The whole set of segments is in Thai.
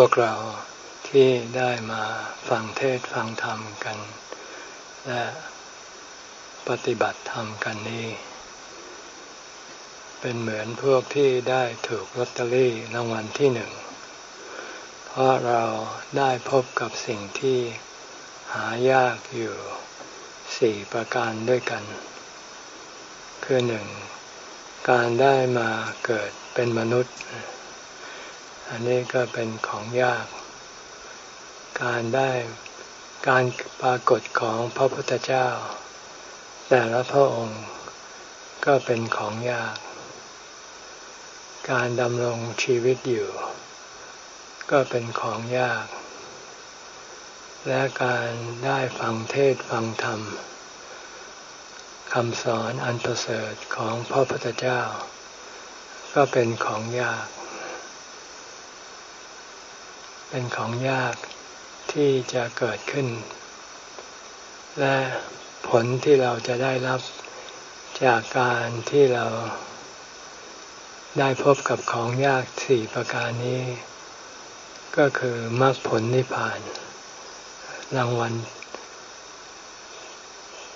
วกเราที่ได้มาฟังเทศฟังธรรมกัน และปฏิบัติธรรมกันนี้ เป็นเหมือนพวกที่ได้ถูกลอตเตอรี่รางวัลที่หนึ่ง เพราะเราได้พบกับสิ่งที่หายากอยู่สี่ประการด้วยกัน คือหนึ่งการได้มาเกิดเป็นมนุษย์ อันนี้ก็เป็นของยาก การได้การปรากฏของพระพุทธเจ้า แต่ละพระองค์ก็เป็นของยาก การดำรงชีวิตอยู่ ก็เป็นของยาก และการได้ฟังเทศฟังธรรมคำสอนอันประเสริฐของพระพุทธเจ้า ก็เป็นของยาก เป็นของยากที่จะเกิดขึ้น และผลที่เราจะได้รับจากการที่เราได้พบกับของยากสี่ประการนี้ ก็คือมรรคผลนิพพาน รางวัล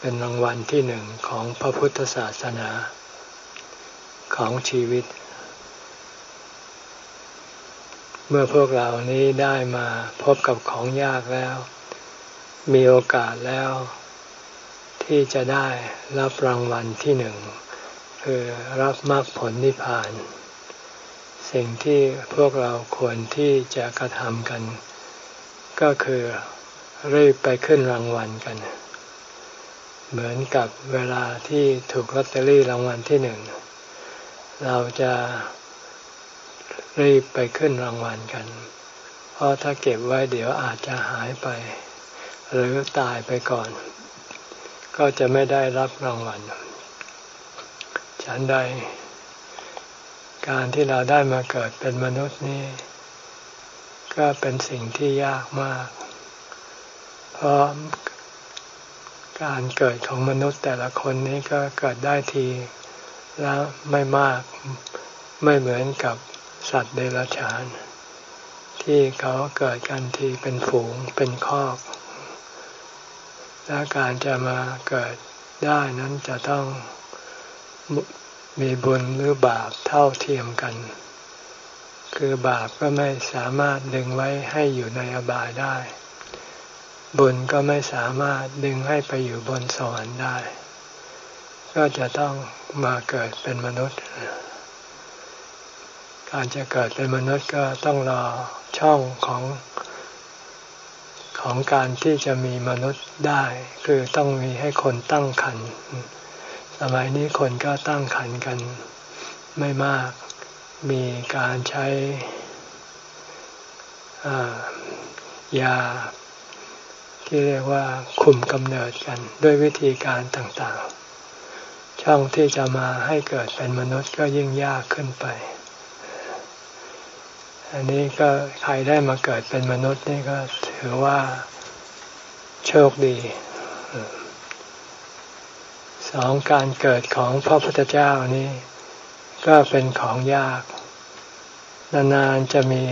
เป็นรางวัลที่หนึ่งของพระพุทธศาสนาของชีวิต เมื่อพวกเรานี้ได้มาพบกับของยากแล้ว มีโอกาสแล้ว ที่จะได้รับรางวัลที่หนึ่งคือรับมรรคผลนิพพาน สิ่งที่พวกเราควรที่จะกระทำกัน ก็คือรีบไปขึ้นรางวัลกัน เหมือนกับเวลาที่ถูกลอตเตอรี่รางวัลที่หนึ่งเราจะ รีบไปขึ้นรางวัลกัน เพราะถ้าเก็บไว้เดี๋ยวอาจจะหายไป หรือตายไปก่อน ก็จะไม่ได้รับรางวัล ฉันใด การที่เราได้มาเกิดเป็นมนุษย์นี่ก็เป็นสิ่งที่ยากมาก เพราะการเกิดของมนุษย์แต่ละคนนี้ก็เกิดได้ทีแล้วไม่มากไม่เหมือนกับ สัตว์เดรัจฉาน ที่เขาเกิดกันทีเป็นฝูงเป็นคอก และการจะมาเกิดได้นั้นจะต้องมีบุญหรือบาปเท่าเทียมกัน คือบาปก็ไม่สามารถดึงไว้ให้อยู่ในอบายได้ บุญก็ไม่สามารถดึงให้ไปอยู่บนสวรรค์ได้ ก็จะต้องมาเกิดเป็นมนุษย์ การจะเกิดเป็นมนุษย์ก็ต้องรอช่องของของการที่จะมีมนุษย์ได้ คือต้องมีให้คนตั้งขัน สมัยนี้คนก็ตั้งขันกัน ไม่มาก มีการใช้ยาที่เรียกว่าคุมกำเนิดกันด้วยวิธีการต่างๆ ช่องที่จะมาให้เกิดเป็นมนุษย์ก็ยิ่งยากขึ้นไป อันนี้ก็ใครได้มาเกิดเป็นมนุษย์นี่ก็ถือว่าโชคดีสองการเกิดของพระพุทธเจ้านี่ก็เป็นของยาก นานๆจะมี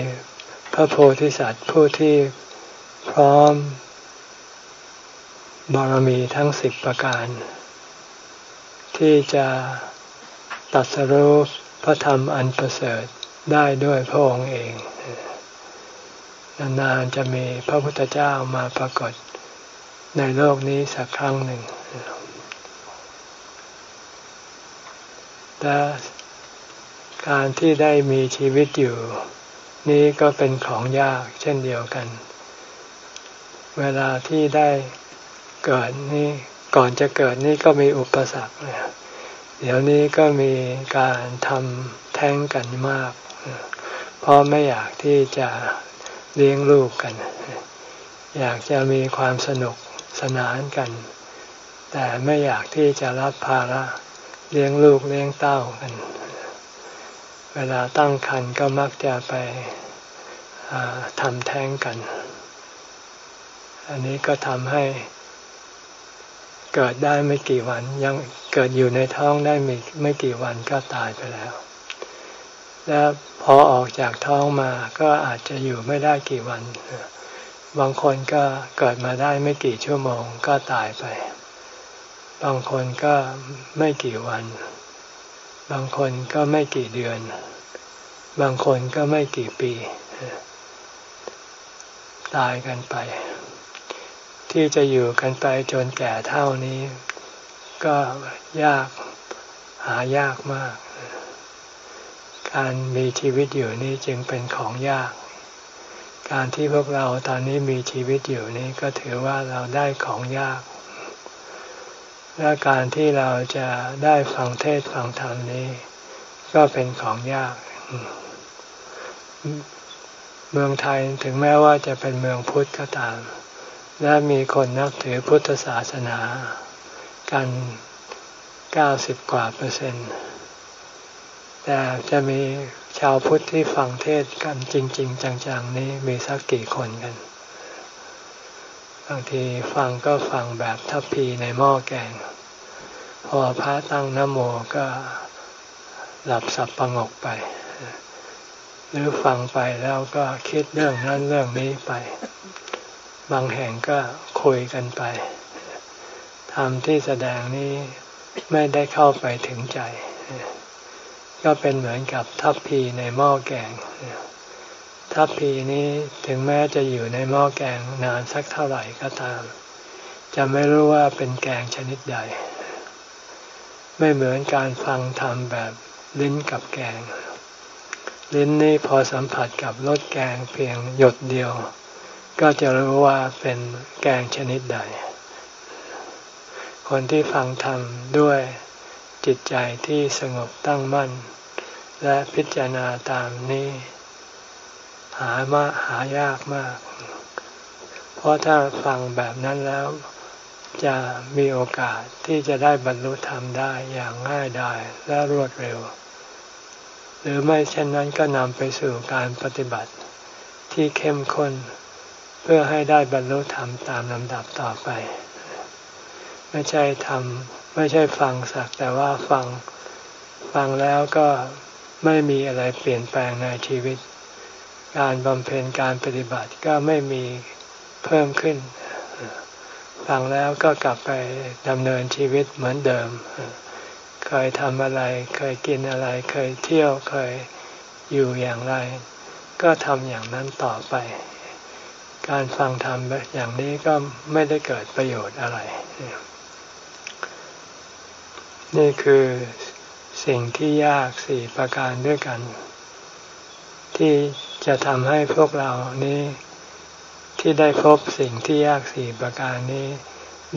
พระโพธิสัตว์ผู้ที่พร้อมบารมีทั้งสิบประการ ที่จะตัดสรุปพระธรรมอันประเสริฐ ได้ด้วยพระองค์เอง นานๆจะมีพระพุทธเจ้ามาปรากฏในโลกนี้สักครั้งหนึ่งแต่การที่ได้มีชีวิตอยู่ นี้ก็เป็นของยากเช่นเดียวกัน เวลาที่ได้เกิดนี่ก่อนจะเกิดนี่ก็มีอุปสรรคเดี๋ยวนี้ก็มีการทำแท้งกันมาก เพราะไม่อยากที่จะเลี้ยงลูกกัน อยากจะมีความสนุกสนานกัน แต่ไม่อยากที่จะรับภาระเลี้ยงลูกเลี้ยงเต้ากัน เวลาตั้งครรภ์ก็มักจะไปทำแท้งกัน อันนี้ก็ทำให้เกิดได้ไม่กี่วัน ยังเกิดอยู่ในท้องได้ไม่ไม่กี่วันก็ตายไปแล้ว แล้วพอออกจากท้องมาก็อาจจะอยู่ไม่ได้กี่วัน บางคนก็เกิดมาได้ไม่กี่ชั่วโมงก็ตายไป บางคนก็ไม่กี่วัน บางคนก็ไม่กี่เดือน บางคนก็ไม่กี่ปี ตายกันไป ที่จะอยู่กันไปจนแก่เท่านี้ ก็ยากหายากมาก การมีชีวิตอยู่นี่จึงเป็นของยาก การที่พวกเราตอนนี้มีชีวิตอยู่นี่ก็ถือว่าเราได้ของยาก และการที่เราจะได้ฟังเทศฟังธรรมนี้ ก็เป็นของยาก เมืองไทยถึงแม้ว่าจะเป็นเมืองพุทธก็ตาม และมีคนนับถือพุทธศาสนา กันเก้าสิบกว่าเปอร์เซ็นต์ แต่จะมีชาวพุทธที่ฟังเทศกันจริง ๆ จังๆ นี้มีสักกี่คนกัน บางทีฟังก็ฟังแบบทัพพีในหม้อแกง พอพระตั้งนโมก็หลับสับประงกไป หรือฟังไปแล้วก็คิดเรื่องนั้นเรื่องนี้ไป บางแห่งก็คุยกันไปทำที่แสดงนี้ไม่ได้เข้าไปถึงใจ ก็เป็นเหมือนกับทัพพีในหม้อแกง ทัพพีนี้ถึงแม้จะอยู่ในหม้อแกงนานสักเท่าไหร่ก็ตาม จะไม่รู้ว่าเป็นแกงชนิดใด ไม่เหมือนการฟังธรรมแบบลิ้นกับแกง ลิ้นนี่พอสัมผัสกับรสแกงเพียงหยดเดียว ก็จะรู้ว่าเป็นแกงชนิดใด คนที่ฟังธรรมด้วย จิตใจที่สงบตั้งมั่น และพิจารณาตามนี้ หามาหายากมาก เพราะถ้าฟังแบบนั้นแล้วจะมีโอกาสที่จะได้บรรลุธรรมได้อย่างง่ายดายและรวดเร็ว หรือไม่เช่นนั้นก็นำไปสู่การปฏิบัติที่เข้มข้น เพื่อให้ได้บรรลุธรรมตามลำดับต่อไป ไม่ใช่ทำไม่ใช่ฟังสักแต่ว่าฟังฟังแล้วก็ไม่มีอะไรเปลี่ยนแปลงในชีวิต การบำเพ็ญการปฏิบัติก็ไม่มีเพิ่มขึ้น ฟังแล้วก็กลับไปดำเนินชีวิตเหมือนเดิม เคยทำอะไร เคยกินอะไร เคยเที่ยว เคยอยู่อย่างไร ก็ทำอย่างนั้นต่อไป การฟังธรรมอย่างนี้ก็ไม่ได้เกิดประโยชน์อะไร นี่คือสิ่งที่ยากสี่ประการด้วยกัน ที่จะทำให้พวกเรานี้ที่ได้พบสิ่งที่ยากสี่ประการนี้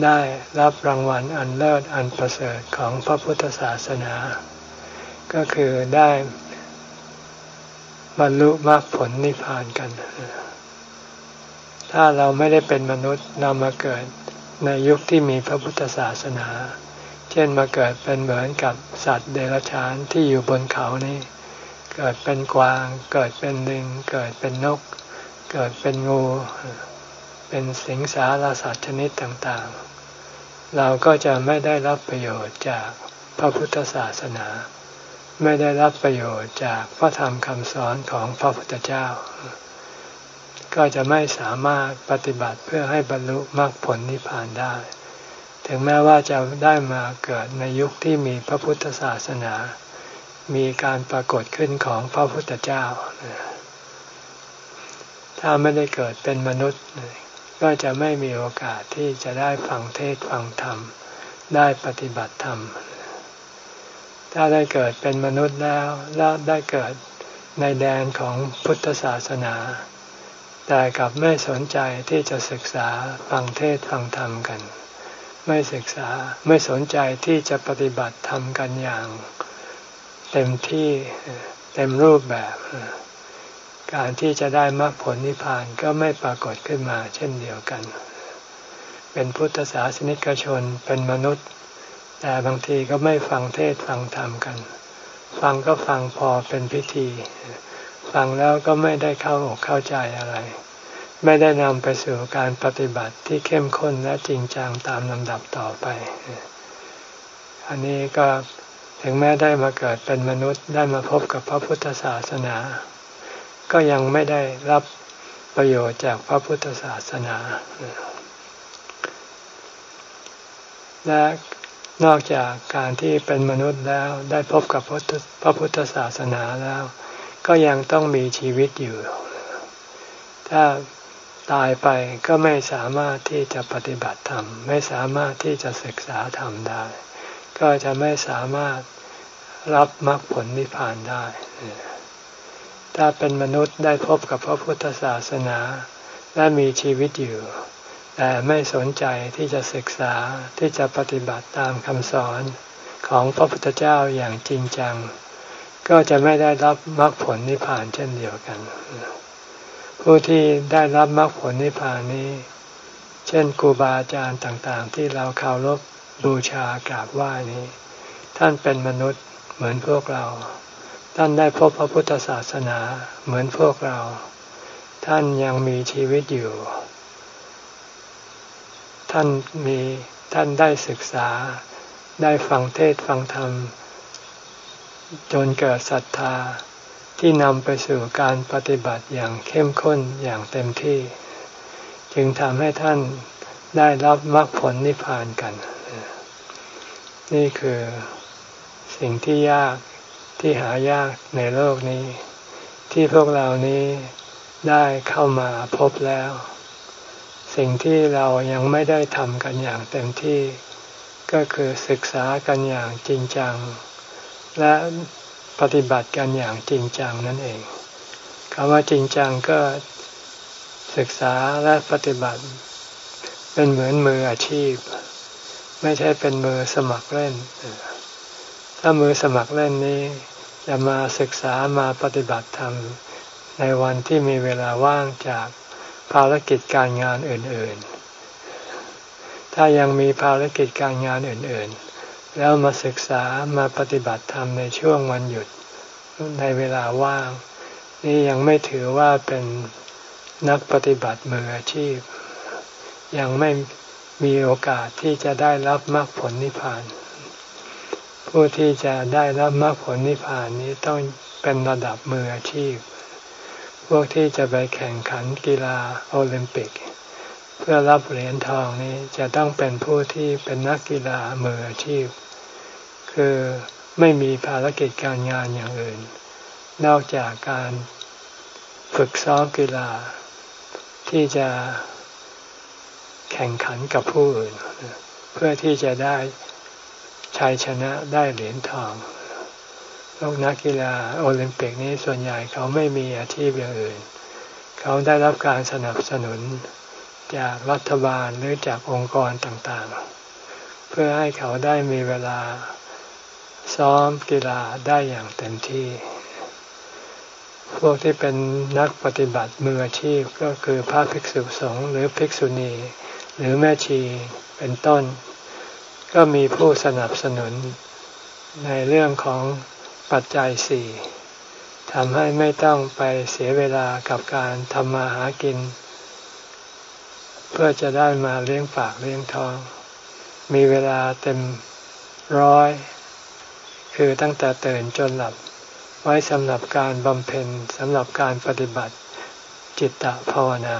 ได้รับรางวัลอันเลิศอันประเสริฐของพระพุทธศาสนา ก็คือได้บรรลุมรรคผลนิพพานกัน ถ้าเราไม่ได้เป็นมนุษย์เรามาเกิดในยุคที่มีพระพุทธศาสนา เช่นมาเกิดเป็นเหมือนกับสัตว์เดรัจฉานที่อยู่บนเขานี่ เกิดเป็นกวาง เกิดเป็นลิง เกิดเป็นนก เกิดเป็นงู เป็นสิงสารสัตว์ชนิดต่างๆ เราก็จะไม่ได้รับประโยชน์จากพระพุทธศาสนา ไม่ได้รับประโยชน์จากพระธรรมคำสอนของพระพุทธเจ้า ก็จะไม่สามารถปฏิบัติเพื่อให้บรรลุมรรคผลนิพพานได้ ถึงแม้ว่าจะได้มาเกิดในยุคที่มีพระพุทธศาสนา มีการปรากฏขึ้นของพระพุทธเจ้า ถ้าไม่ได้เกิดเป็นมนุษย์ ก็จะไม่มีโอกาสที่จะได้ฟังเทศฟังธรรม ได้ปฏิบัติธรรม ถ้าได้เกิดเป็นมนุษย์แล้วแล้วได้เกิดในแดนของพุทธศาสนา แต่กลับไม่สนใจที่จะศึกษาฟังเทศฟังธรรมกัน ไม่ศึกษาไม่สนใจที่จะปฏิบัติทำกันอย่าง เต็มที่เต็มรูปแบบ การที่จะได้มรรคผลนิพพานก็ไม่ปรากฏขึ้นมา เช่นเดียวกัน เป็นพุทธศาสนิกชนเป็นมนุษย์ แต่บางทีก็ไม่ฟังเทศฟังธรรมกัน ฟังก็ฟังพอเป็นพิธี ฟังแล้วก็ไม่ได้เข้าอกเข้าใจอะไร ไม่ได้นำไปสู่การปฏิบัติที่เข้มข้นและจริงจังตามลำดับต่อไป อันนี้ก็ถึงแม้ได้มาเกิดเป็นมนุษย์ได้มาพบกับพระพุทธศาสนา ก็ยังไม่ได้รับประโยชน์จากพระพุทธศาสนา และนอกจากการที่เป็นมนุษย์แล้วได้พบกับพระพุทธศาสนาแล้ว ก็ยังต้องมีชีวิตอยู่ ถ้า ตายไปก็ไม่สามารถที่จะปฏิบัติธรรม ไม่สามารถที่จะศึกษาธรรมได้ ก็จะไม่สามารถรับมรรคผลนิพพานได้ ถ้าเป็นมนุษย์ได้พบกับพระพุทธศาสนา และมีชีวิตอยู่ แต่ไม่สนใจที่จะศึกษาที่จะปฏิบัติตามคำสอนของพระพุทธเจ้าอย่างจริงจัง ก็จะไม่ได้รับมรรคผลนิพพานเช่นเดียวกัน ผู้ที่ได้รับมรรคผลนิพพานนี้ เช่นครูบาอาจารย์ต่างๆ ที่เราเคารพบูชากราบไหว้นี้ ท่านเป็นมนุษย์เหมือนพวกเรา ท่านได้พบพระพุทธศาสนาเหมือนพวกเรา ท่านยังมีชีวิตอยู่ ท่านมีท่านได้ศึกษาได้ฟังเทศฟังธรรม จนเกิดศรัทธา ที่นำไปสู่การปฏิบัติอย่างเข้มข้นอย่างเต็มที่ จึงทำให้ท่านได้รับมรรคผลนิพพานกัน นี่คือสิ่งที่ยากที่หายากในโลกนี้ ที่พวกเรานี้ได้เข้ามาพบแล้ว สิ่งที่เรายังไม่ได้ทำกันอย่างเต็มที่ ก็คือศึกษากันอย่างจริงจัง และ ปฏิบัติกันอย่างจริงจังนั่นเองคำว่าจริงจังก็ศึกษาและปฏิบัติ เป็นเหมือนมืออาชีพ ไม่ใช่เป็นมือสมัครเล่น ถ้ามือสมัครเล่นนี้จะมาศึกษามาปฏิบัติธรรมในวันที่มีเวลาว่างจากภารกิจการงานอื่น ๆ ถ้ายังมีภารกิจการงานอื่น ๆ แล้วมาศึกษามาปฏิบัติธรรมในช่วงวันหยุดในเวลาว่าง นี่ยังไม่ถือว่าเป็นนักปฏิบัติมืออาชีพ ยังไม่มีโอกาสที่จะได้รับมรรคผลนิพพาน ผู้ที่จะได้รับมรรคผลนิพพานนี้ต้องเป็นระดับมืออาชีพ พวกที่จะไปแข่งขันกีฬาโอลิมปิก พื่อรับเหรียญทองนี้จะต้องเป็นผู้ที่เป็นนักกีฬามืออาชีพ คือไม่มีภารกิจการงานอย่างอื่น นอกจากการฝึกซ้อมกีฬา ที่จะแข่งขันกับผู้อื่น เพื่อที่จะได้ชัยชนะได้เหรียญทองพวกนักกีฬาโอลิมปิกนี้ส่วนใหญ่เขาไม่มีอาชีพอย่างอื่น เขาได้รับการสนับสนุน จากรัฐบาลหรือจากองค์กรต่างๆ เพื่อให้เขาได้มีเวลาซ้อมกีฬาได้อย่างเต็มที่ พวกที่เป็นนักปฏิบัติมืออาชีพก็คือพระภิกษุสงฆ์หรือภิกษุณี หรือแม่ชีเป็นต้น ก็มีผู้สนับสนุนในเรื่องของปัจจัยสี่ทำให้ไม่ต้องไปเสียเวลากับการทำมาหากิน เพื่อจะได้มาเลี้ยงปากเลี้ยงท้อง มีเวลาเต็มร้อย คือตั้งแต่ตื่นจนหลับ ไว้สำหรับการบำเพ็ญสำหรับการปฏิบัติจิตตภาวนา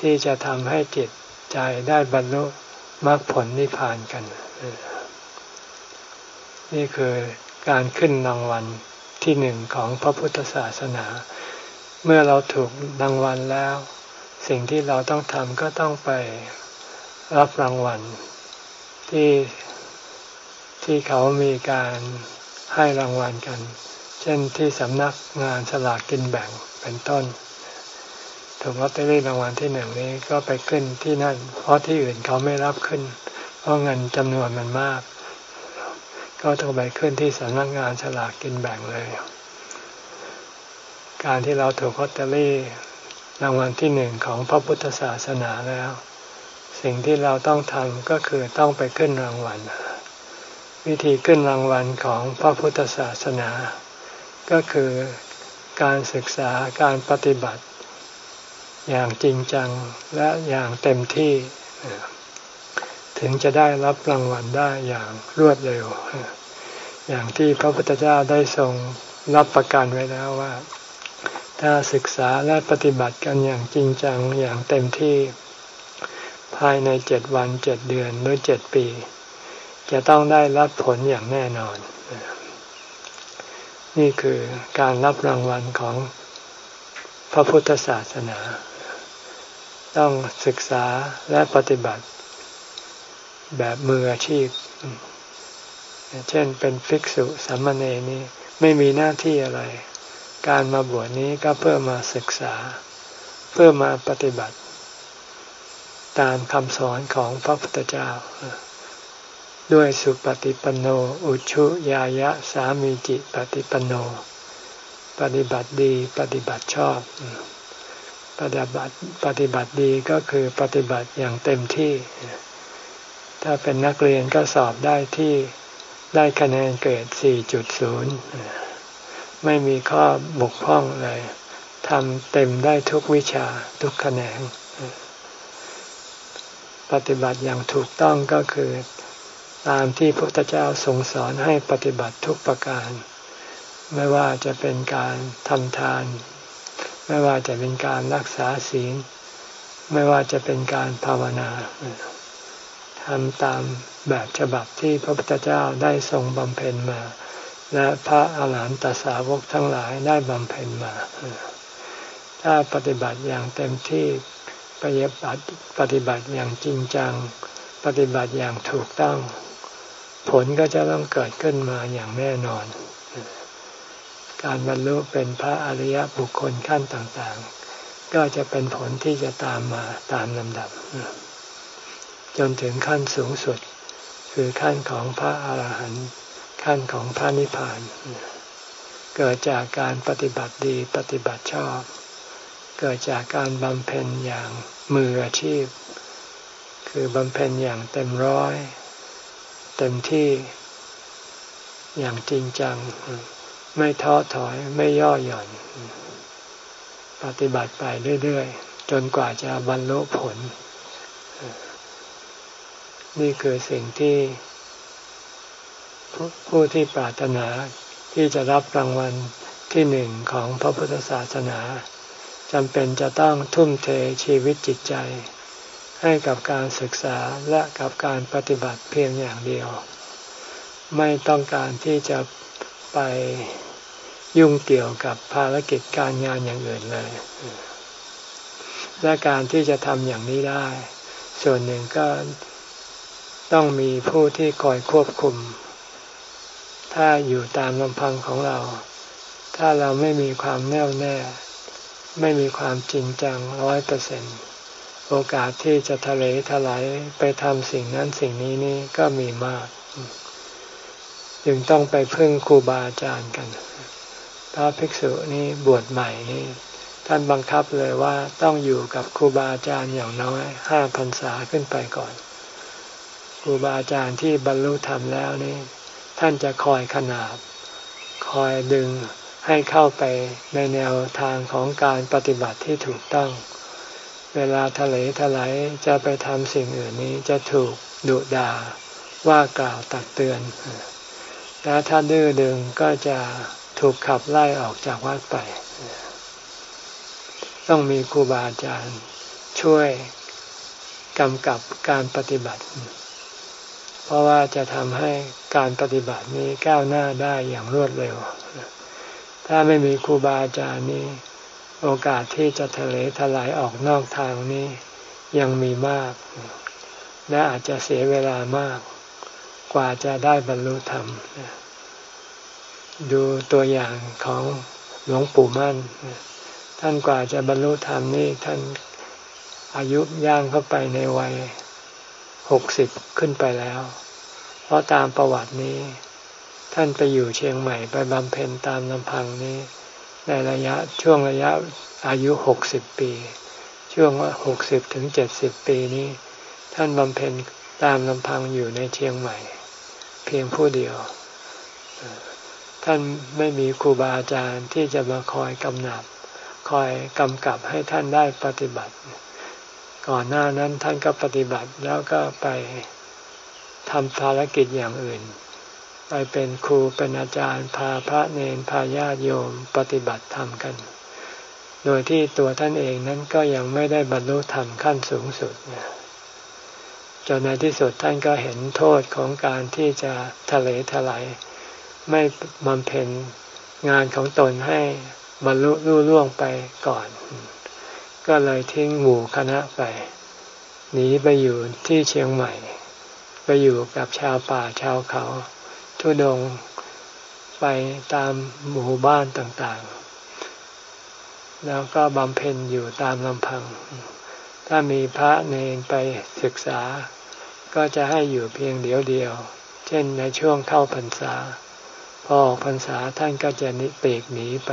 ที่จะทำให้จิตใจได้บรรลุมรรคผลนิพพานกัน นี่คือการขึ้นรางวัลที่หนึ่งของพระพุทธศาสนา เมื่อเราถูกรางวัลแล้ว สิ่งที่เราต้องทำก็ต้องไปรับรางวัลที่ที่เขามีการให้รางวัลกัน เช่นที่สำนักงานสลากกินแบ่งเป็นต้นถูกลอตเตอรี่รางวัลที่หนึ่งนี้ก็ไปขึ้นที่นั่น เพราะที่อื่นเขาไม่รับขึ้น เพราะเงินจำนวนมันมาก ก็ต้องไปขึ้นที่สำนักงานสลากกินแบ่งเลย การที่เราถูกลอตเตอรี่ รางวัลที่หนึ่งของพระพุทธศาสนาแล้ว สิ่งที่เราต้องทำก็คือต้องไปขึ้นรางวัล วิธีขึ้นรางวัลของพระพุทธศาสนา ก็คือการศึกษาการปฏิบัติ อย่างจริงจังและอย่างเต็มที่ ถึงจะได้รับรางวัลได้อย่างรวดเร็ว อย่างที่พระพุทธเจ้าได้ทรงรับประกันไว้แล้วว่า ถ้าศึกษาและปฏิบัติกันอย่างจริงจังอย่างเต็มที่ ภายในเจ็ดวันเจ็ดเดือนหรือเจ็ดปี จะต้องได้รับผลอย่างแน่นอน นี่คือการรับรางวัลของพระพุทธศาสนา ต้องศึกษาและปฏิบัติแบบมืออาชีพ เช่นเป็นภิกษุสามเณรนี้ไม่มีหน้าที่อะไร การมาบวชนี้ก็เพื่อมาศึกษา เพื่อมาปฏิบัติ ตามคำสอนของพระพุทธเจ้า ด้วยสุปฏิปันโน อุชุยายะสามีจิปฏิปันโน ปฏิบัติดีปฏิบัติชอบ ปฏิบัติปฏิบัติดีก็คือปฏิบัติอย่างเต็มที่ ถ้าเป็นนักเรียนก็สอบได้ที่ได้คะแนนเกรด 4.0 ไม่มีข้อบกพร่องเลยทำเต็มได้ทุกวิชาทุกคะแนนปฏิบัติอย่างถูกต้องก็คือ ตามที่พระพุทธเจ้าทรงสอนให้ปฏิบัติทุกประการ ไม่ว่าจะเป็นการทำทาน ไม่ว่าจะเป็นการรักษาศีล ไม่ว่าจะเป็นการภาวนาทำตามแบบฉบับที่พระพุทธเจ้าได้ทรงบำเพ็ญมา และพระอาหารหันตสาวกทั้งหลายได้บำเพ็ญมา ถ้าปฏิบัติอย่างเต็มที่ปฏิบัติปฏิบัติอย่างจริงจัง ปฏิบัติอย่างถูกต้อง ผลก็จะต้องเกิดขึ้นมาอย่างแน่นอน การบรรลุเป็นพระอริยบุคคลขั้นต่างๆ ก็จะเป็นผลที่จะตามมาตามลำดับ จนถึงขั้นสูงสุด คือขั้นของพระอาหารหันต์ ขั้นของพระนิพพาน เกิดจากการปฏิบัติดีปฏิบัติชอบ เกิดจากการบำเพ็ญอย่างมืออาชีพ คือบำเพ็ญอย่างเต็มร้อย เต็มที่อย่างจริงจัง ไม่ท้อถอยไม่ย่อหย่อน ปฏิบัติไปเรื่อยๆ จนกว่าจะบรรลุผล นี่คือสิ่งที่ ผู้ที่ปรารถนาที่จะรับรางวัลที่หนึ่งของพระพุทธศาสนาจำเป็นจะต้องทุ่มเทชีวิตจิตใจ ให้กับการศึกษาและกับการปฏิบัติเพียงอย่างเดียว ไม่ต้องการที่จะไปยุ่งเกี่ยวกับภารกิจการงานอย่างอื่นเลย และการที่จะทำอย่างนี้ได้ ส่วนหนึ่งก็ต้องมีผู้ที่คอยควบคุม ถ้าอยู่ตามลำพังของเรา ถ้าเราไม่มีความแน่วแน่ ไม่มีความจริงจังร้อยเปอร์เซ็นโอกาสที่จะทะเลทลายไปทำสิ่งนั้นสิ่งนี้นี่ก็มีมากจึงต้องไปพึ่งครูบาอาจารย์กัน พระภิกษุนี่บวชใหม่นี่ท่านบังคับเลยว่าต้องอยู่กับครูบาอาจารย์อย่างน้อยห้าพรรษาขึ้นไปก่อน ครูบาอาจารย์ที่บรรลุธรรมแล้วนี่ ท่านจะคอยขนาบ คอยดึงให้เข้าไปในแนวทางของการปฏิบัติที่ถูกต้อง เวลาทะเลทลายจะไปทำสิ่งอื่นนี้จะถูกดุด่าว่ากล่าวตักเตือน แล้วถ้าดื้อดึงก็จะถูกขับไล่ออกจากวัดไป ต้องมีครูบาอาจารย์ช่วยกำกับการปฏิบัติ เพราะว่าจะทำให้การปฏิบัตินี้ก้าวหน้าได้อย่างรวดเร็ว ถ้าไม่มีครูบาอาจารย์นี้โอกาสที่จะทะเลทลายออกนอกทางนี้ยังมีมาก และอาจจะเสียเวลามาก กว่าจะได้บรรลุธรรม ดูตัวอย่างของหลวงปู่มั่น ท่านกว่าจะบรรลุธรรมนี่ท่านอายุย่างเข้าไปในวัย หกสิบขึ้นไปแล้ว เพราะตามประวัตินี้ ท่านไปอยู่เชียงใหม่ไปบำเพ็ญตามลำพังนี้ ในระยะช่วงระยะอายุหกสิบปี ช่วงหกสิบถึงเจ็ดสิบปีนี้ ท่านบำเพ็ญตามลำพังอยู่ในเชียงใหม่ เพียงผู้เดียว ท่านไม่มีครูบาอาจารย์ที่จะมาคอยกำนับคอยกำกับให้ท่านได้ปฏิบัติ ก่อนหน้านั้นท่านก็ปฏิบัติแล้วก็ไปทำภารกิจอย่างอื่น ไปเป็นครูเป็นอาจารย์พาพระเนนพาญาติโยมปฏิบัติธรรมกัน โดยที่ตัวท่านเองนั้นก็ยังไม่ได้บรรลุธรรมขั้นสูงสุดจนในที่สุดท่านก็เห็นโทษของการที่จะทะเลทลายไม่บำเพ็ญงานของตนให้บรรลุรุ่ล่วงไปก่อน ก็เลยทิ้งหมู่คณะไป หนีไปอยู่ที่เชียงใหม่ ไปอยู่กับชาวป่าชาวเขา ทุดงไปตามหมู่บ้านต่างๆ แล้วก็บำเพ็ญอยู่ตามลำพัง ถ้ามีพระเนนไปศึกษา ก็จะให้อยู่เพียงเดียวเดียว เช่นในช่วงเข้าพรรษา พอออกพรรษาท่านก็จะนิเปกหนีไป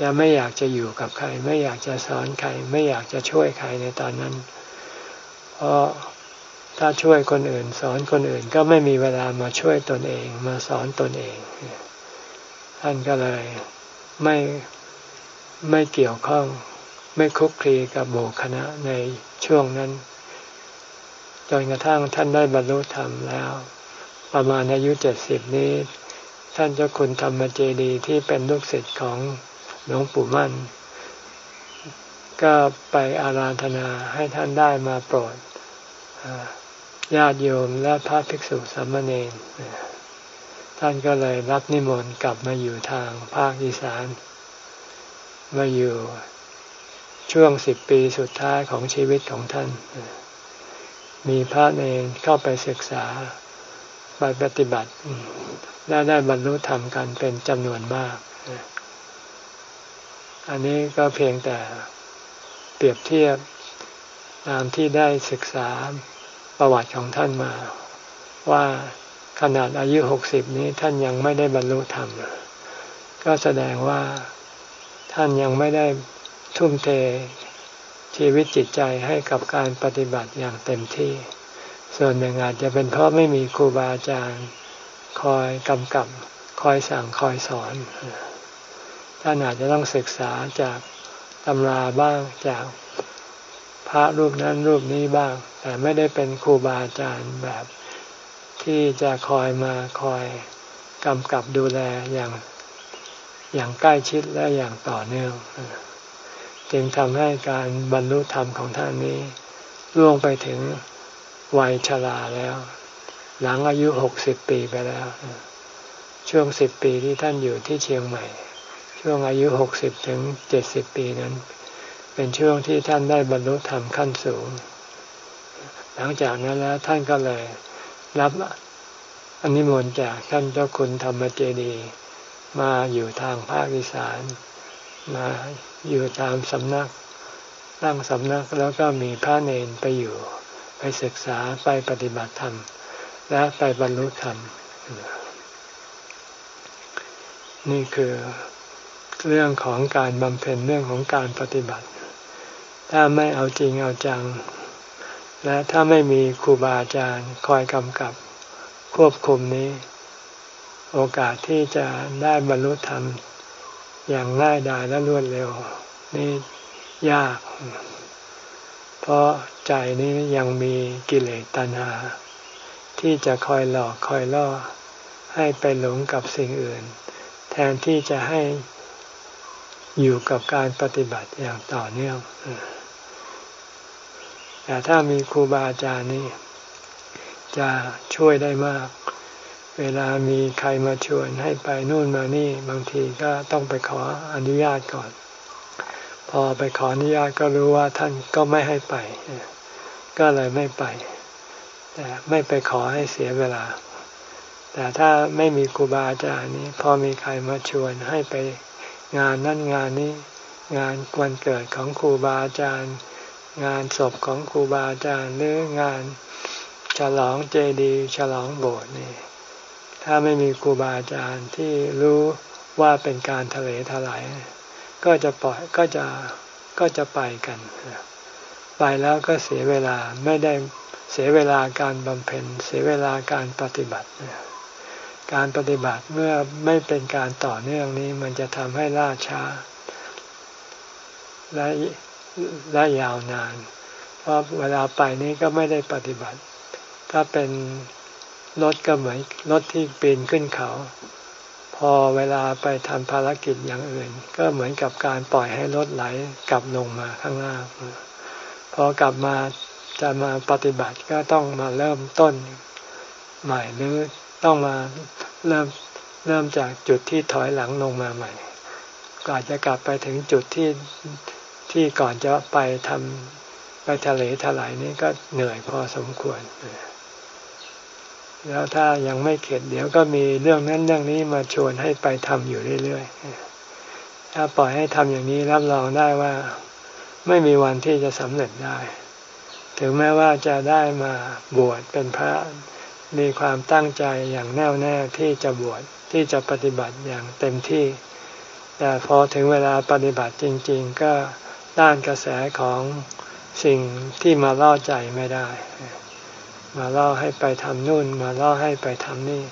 จะไม่อยากจะอยู่กับใคร ไม่อยากจะสอนใคร ไม่อยากจะช่วยใครในตอนนั้น เพราะถ้าช่วยคนอื่น สอนคนอื่นก็ไม่มีเวลามาช่วยตนเองมาสอนตนเอง ท่านก็เลยไม่ไม่เกี่ยวข้องไม่คุกคีกับโบคณะในช่วงนั้นจนกระทั่งท่านได้บรรลุธรรมแล้ว ประมาณอายุเจ็ดสิบนี้ ท่านเจ้าคุณธรรมเจดีที่เป็นลูกศิษย์ของ หลวงปู่มั่น ก็ไปอาราธนาให้ท่านได้มาโปรดญาติโยมและพระภิกษุสามเณรท่านก็เลยรับนิมนต์กลับมาอยู่ทางภาคอีสาน มาอยู่ช่วงสิบปีสุดท้ายของชีวิตของท่าน มีพระเนรเข้าไปศึกษาไปปฏิบัติ และได้บรรลุธรรมกันเป็นจำนวนมาก อันนี้ก็เพียงแต่เปรียบเทียบตามที่ได้ศึกษาประวัติของท่านมา ว่าขนาดอายุหกสิบนี้ท่านยังไม่ได้บรรลุธรรม ก็แสดงว่าท่านยังไม่ได้ทุ่มเทชีวิตจิตใจให้กับการปฏิบัติอย่างเต็มที่ ส่วนหนึ่งอาจจะเป็นเพราะไม่มีครูบาอาจารย์ คอยกำกับ คอยสั่งคอยสอน ท่านอาจจะต้องศึกษาจากตำราบ้างจากพระรูปนั้นรูปนี้บ้าง แต่ไม่ได้เป็นครูบาอาจารย์แบบที่จะคอยมาคอยกำกับดูแลอย่างอย่างใกล้ชิดและอย่างต่อเนื่อง จึงทำให้การบรรลุธรรมของท่านนี้ล่วงไปถึงวัยชราแล้ว หลังอายุหกสิบปีไปแล้ว ช่วงสิบปีที่ท่านอยู่ที่เชียงใหม่ ช่วงอายุหกสิบถึงเจ็ดสิบปีนั้น เป็นช่วงที่ท่านได้บรรลุธรรมขั้นสูง หลังจากนั้นแล้วท่านก็เลยรับอนิมนต์จากท่านเจ้าคุณธรรมเจดี มาอยู่ทางภาคอีสานมาอยู่ตามสำนักตั้งสำนักแล้วก็มีพระเนนไปอยู่ ไปศึกษาไปปฏิบัติธรรม และไปบรรลุธรรม นี่คือ เรื่องของการบำเพ็ญเรื่องของการปฏิบัติ ถ้าไม่เอาจริงเอาจัง และถ้าไม่มีครูบาอาจารย์คอยกำกับควบคุมนี้ โอกาสที่จะได้บรรลุธรรมอย่างง่ายดายและรวดเร็ว นี่ยาก เพราะใจนี้ยังมีกิเลสตัณหา ที่จะคอยหลอกคอยล่อให้ไปหลงกับสิ่งอื่น แทนที่จะให้ อยู่กับการปฏิบัติอย่างต่อเนื่องแต่ถ้ามีครูบาอาจารย์นี่จะช่วยได้มาก เวลามีใครมาชวนให้ไปนู่นมานี่บางทีก็ต้องไปขออนุญาตก่อน พอไปขออนุญาตก็รู้ว่าท่านก็ไม่ให้ไป ก็เลยไม่ไป แต่ไม่ไปขอให้เสียเวลา แต่ถ้าไม่มีครูบาอาจารย์นี้พอมีใครมาชวนให้ไป งานนั่นงานนี้ งานวันเกิดของครูบาอาจารย์ งานศพของครูบาอาจารย์หรืองานฉลองเจดีย์ฉลองโบสถ์นี่ ถ้าไม่มีครูบาอาจารย์ที่รู้ว่าเป็นการทะเลทลายก็จะปล่อยก็จะก็จะไปกันไปแล้วก็เสียเวลาไม่ได้เสียเวลาการบำเพ็ญเสียเวลาการปฏิบัติ การปฏิบัติเมื่อไม่เป็นการต่อเนื่องนี้มันจะทำให้ล่าช้า และและยาวนาน เพราะเวลาไปนี้ก็ไม่ได้ปฏิบัติ ถ้าเป็นรถก็เหมือนรถที่ปีนขึ้นเขา พอเวลาไปทำภารกิจอย่างอื่น ก็เหมือนกับการปล่อยให้รถไหลกลับลงมาข้างล่างพอกลับมาจะมาปฏิบัติก็ต้องมาเริ่มต้นใหม่หรือ ต้องมาเริ่มเริ่มจากจุดที่ถอยหลังลงมาใหม่ก่อนจะกลับไปถึงจุดที่ที่ก่อนจะไปทำไปทะเลถลายนี่ก็เหนื่อยพอสมควร แล้วถ้ายังไม่เข็ดเดี๋ยวก็มีเรื่องนั้นเรื่องนี้มาชวนให้ไปทำอยู่เรื่อยๆ ถ้าปล่อยให้ทำอย่างนี้รับรองได้ว่าไม่มีวันที่จะสำเร็จได้ ถึงแม้ว่าจะได้มาบวชเป็นพระ มีความตั้งใจอย่างแน่วแน่ที่จะบวชที่จะปฏิบัติอย่างเต็มที่ แต่พอถึงเวลาปฏิบัติจริง ๆ ก็ต้านกระแสของสิ่งที่มาล่อใจไม่ได้ มาล่อให้ไปทำนู่น มาล่อให้ไปทำนี่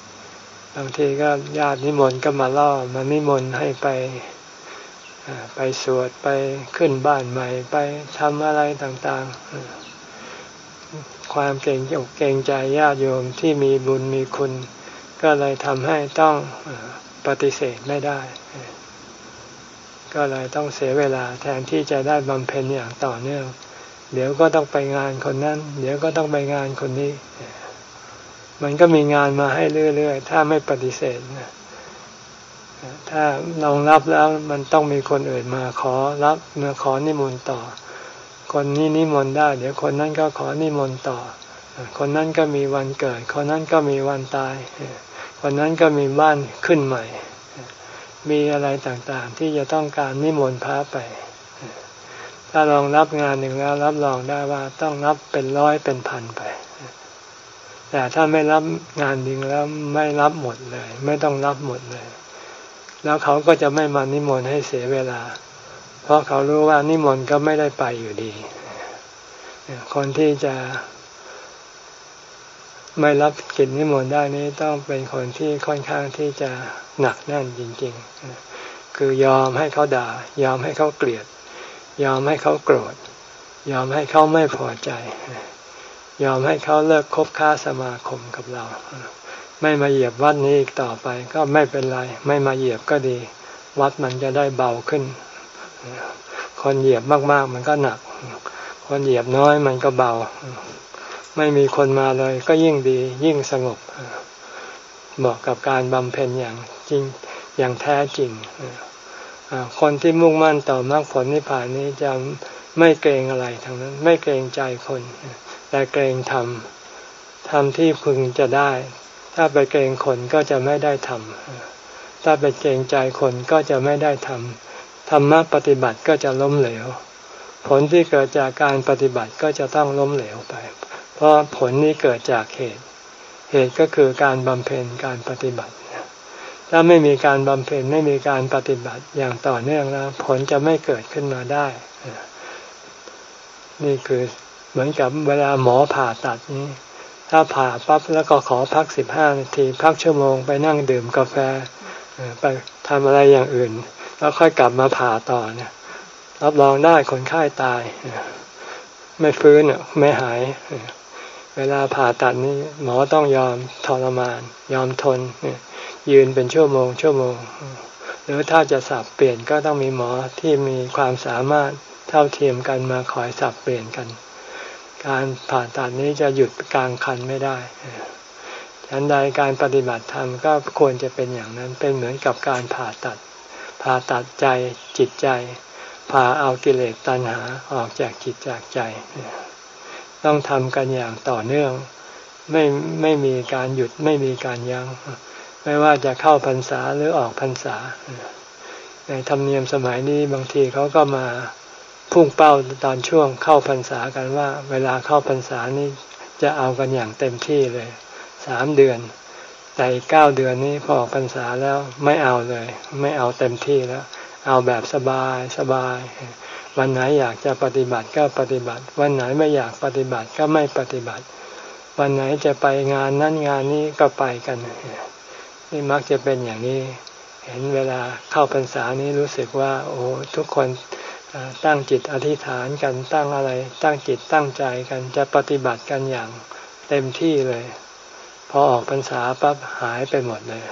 บางทีก็ญาตินิมนต์ก็มาล่อมานิมนต์ให้ไปไปสวดไปขึ้นบ้านใหม่ไปทำอะไรต่างๆ ความเก่งอกเก่งใจญาติโยมที่มีบุญมีคุณ ก็เลยทำให้ต้องปฏิเสธไม่ได้ ก็เลยต้องเสียเวลาแทนที่จะได้บำเพ็ญอย่างต่อเนื่อง เดี๋ยวก็ต้องไปงานคนนั้น เดี๋ยวก็ต้องไปงานคนนี้ มันก็มีงานมาให้เรื่อยๆ ถ้าไม่ปฏิเสธนะถ้าลองรับแล้วมันต้องมีคนอื่นมาขอรับมาขอนิมนต์ต่อ คนนี้นิมนต์ได้ เดี๋ยวคนนั้นก็ขอนิมนต์ต่อ คนนั้นก็มีวันเกิด คนนั้นก็มีวันตาย คนนั้นก็มีบ้านขึ้นใหม่ มีอะไรต่างๆ ที่จะต้องการนิมนต์พระไป ถ้าลองรับงานหนึ่งแล้วรับรองได้ว่าต้องรับเป็นร้อยเป็นพันไป แต่ถ้าไม่รับงานหนึ่งแล้วไม่รับหมดเลย ไม่ต้องรับหมดเลย แล้วเขาก็จะไม่มานิมนต์ให้เสียเวลา เพราะเขารู้ว่านิมนต์ก็ไม่ได้ไปอยู่ดี คนที่จะไม่รับกิจนิมนต์ได้นี้ต้องเป็นคนที่ค่อนข้างที่จะหนักแน่นจริงๆ คือยอมให้เขาด่า ยอมให้เขาเกลียด ยอมให้เขาโกรธ ยอมให้เขาไม่พอใจ ยอมให้เขาเลิกคบค้าสมาคมกับเรา ไม่มาเหยียบวัดนี้อีกต่อไป ก็ไม่เป็นไร ไม่มาเหยียบก็ดี วัดมันจะได้เบาขึ้น คนเหยียบมาก ๆ มันก็หนัก คนเหยียบน้อยมันก็เบา ไม่มีคนมาเลย ก็ยิ่งดียิ่งสงบเหมาะกับการบำเพ็ญอย่างจริงอย่างแท้จริงคนที่มุ่งมั่นต่อมรรคผลนิพพานนี้จะไม่เกรงอะไรทั้งนั้น ไม่เกรงใจคน แต่เกรงธรรมธรรมที่พึงจะได้ ถ้าไปเกรงคนก็จะไม่ได้ทำถ้าไปเกรงใจคนก็จะไม่ได้ทำ ธรรมะปฏิบัติก็จะล้มเหลว ผลที่เกิดจากการปฏิบัติก็จะต้องล้มเหลวไป เพราะผลนี้เกิดจากเหตุ เหตุก็คือการบำเพ็ญการปฏิบัติ ถ้าไม่มีการบำเพ็ญไม่มีการปฏิบัติอย่างต่อเนื่องแล้วผลจะไม่เกิดขึ้นมาได้ นี่คือเหมือนกับเวลาหมอผ่าตัดนี้ถ้าผ่าปั๊บแล้วก็ขอพักสิบห้านาที พักชั่วโมงไปนั่งดื่มกาแฟไปทำอะไรอย่างอื่น แล้วค่อยกลับมาผ่าต่อเนี่ย รับรองได้คนไข้าตาย ไม่ฟื้นไม่หาย เวลาผ่าตัดนี้หมอต้องยอมทรมาน ยอมทน ยืนเป็นชั่วโมง ชั่วโมง หรือถ้าจะสับเปลี่ยนก็ต้องมีหมอที่มีความสามารถเท่าเทียมกันมาคอยสับเปลี่ยนกัน การผ่าตัดนี้จะหยุดกลางคันไม่ได้ฉันใดการปฏิบัติธรรมก็ควรจะเป็นอย่างนั้นเป็นเหมือนกับการผ่าตัด ผ่าตัดใจจิตใจผ่าเอากิเลสตัณหาออกจากจิตจากใจ ต้องทำกันอย่างต่อเนื่อง ไม่ไม่มีการหยุดไม่มีการยัง้ง ไม่ว่าจะเข้าพรรษาหรือออกพรรษา ในธรรมเนียมสมัยนี้บางทีเขาก็มาพุ่งเป้าตอนช่วงเข้าพรรษากันว่า เวลาเข้าพรรษานี้จะเอากันอย่างเต็มที่เลยสามเดือน แต่เก้าเดือนนี้พอพรรษาแล้วไม่เอาเลย ไม่เอาเต็มที่แล้ว เอาแบบสบายสบาย วันไหนอยากจะปฏิบัติก็ปฏิบัติ วันไหนไม่อยากปฏิบัติก็ไม่ปฏิบัติ วันไหนจะไปงานนั้นงานนี้ก็ไปกันนี่มักจะเป็นอย่างนี้ เห็นเวลาเข้าพรรษานี้รู้สึกว่า โอ้ทุกคนตั้งจิตอธิษฐานกันตั้งอะไร ตั้งจิตตั้งใจกันจะปฏิบัติกันอย่างเต็มที่เลย พอออกพรรษาปั๊บหายไปหมดเลย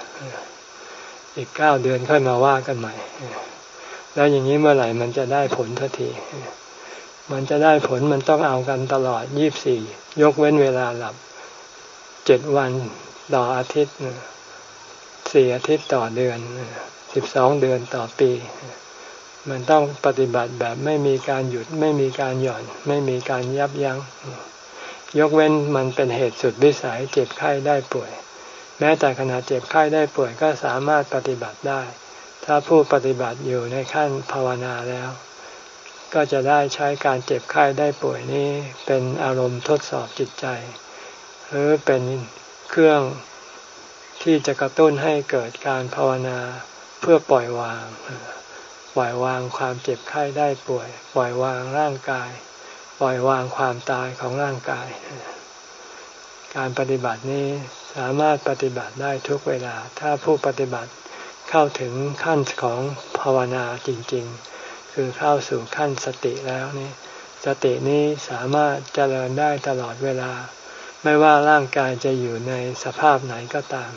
อีกเก้าเดือนค่อยมาว่ากันใหม่ แล้วอย่างนี้เมื่อไหร่มันจะได้ผลทันที มันจะได้ผลมันต้องเอากันตลอดยี่บสี่ยกเว้นเวลาหลับเจ็ดวันต่ออาทิตย์สี่อาทิตย์ต่อเดือนสิบสองเดือนต่อปี มันต้องปฏิบัติแบบไม่มีการหยุดไม่มีการหย่อน ไม่มีการยับยัง้ง ยกเว้นมันเป็นเหตุสุดวิสัยเจ็บไข้ได้ป่วย แม้แต่ขณะเจ็บไข้ได้ป่วยก็สามารถปฏิบัติได้ ถ้าผู้ปฏิบัติอยู่ในขั้นภาวนาแล้ว ก็จะได้ใช้การเจ็บไข้ได้ป่วยนี้เป็นอารมณ์ทดสอบจิตใจ หรือเป็นเครื่องที่จะกระตุ้นให้เกิดการภาวนาเพื่อปล่อยวาง ปล่อยวางความเจ็บไข้ได้ป่วย ปล่อยวางร่างกาย ปล่อยวางความตายของร่างกาย การปฏิบัตินี้สามารถปฏิบัติได้ทุกเวลา ถ้าผู้ปฏิบัติเข้าถึงขั้นของภาวนาจริง ๆ คือเข้าสู่ขั้นสติแล้วนี่สตินี้สามารถเจริญได้ตลอดเวลา ไม่ว่าร่างกายจะอยู่ในสภาพไหนก็ตาม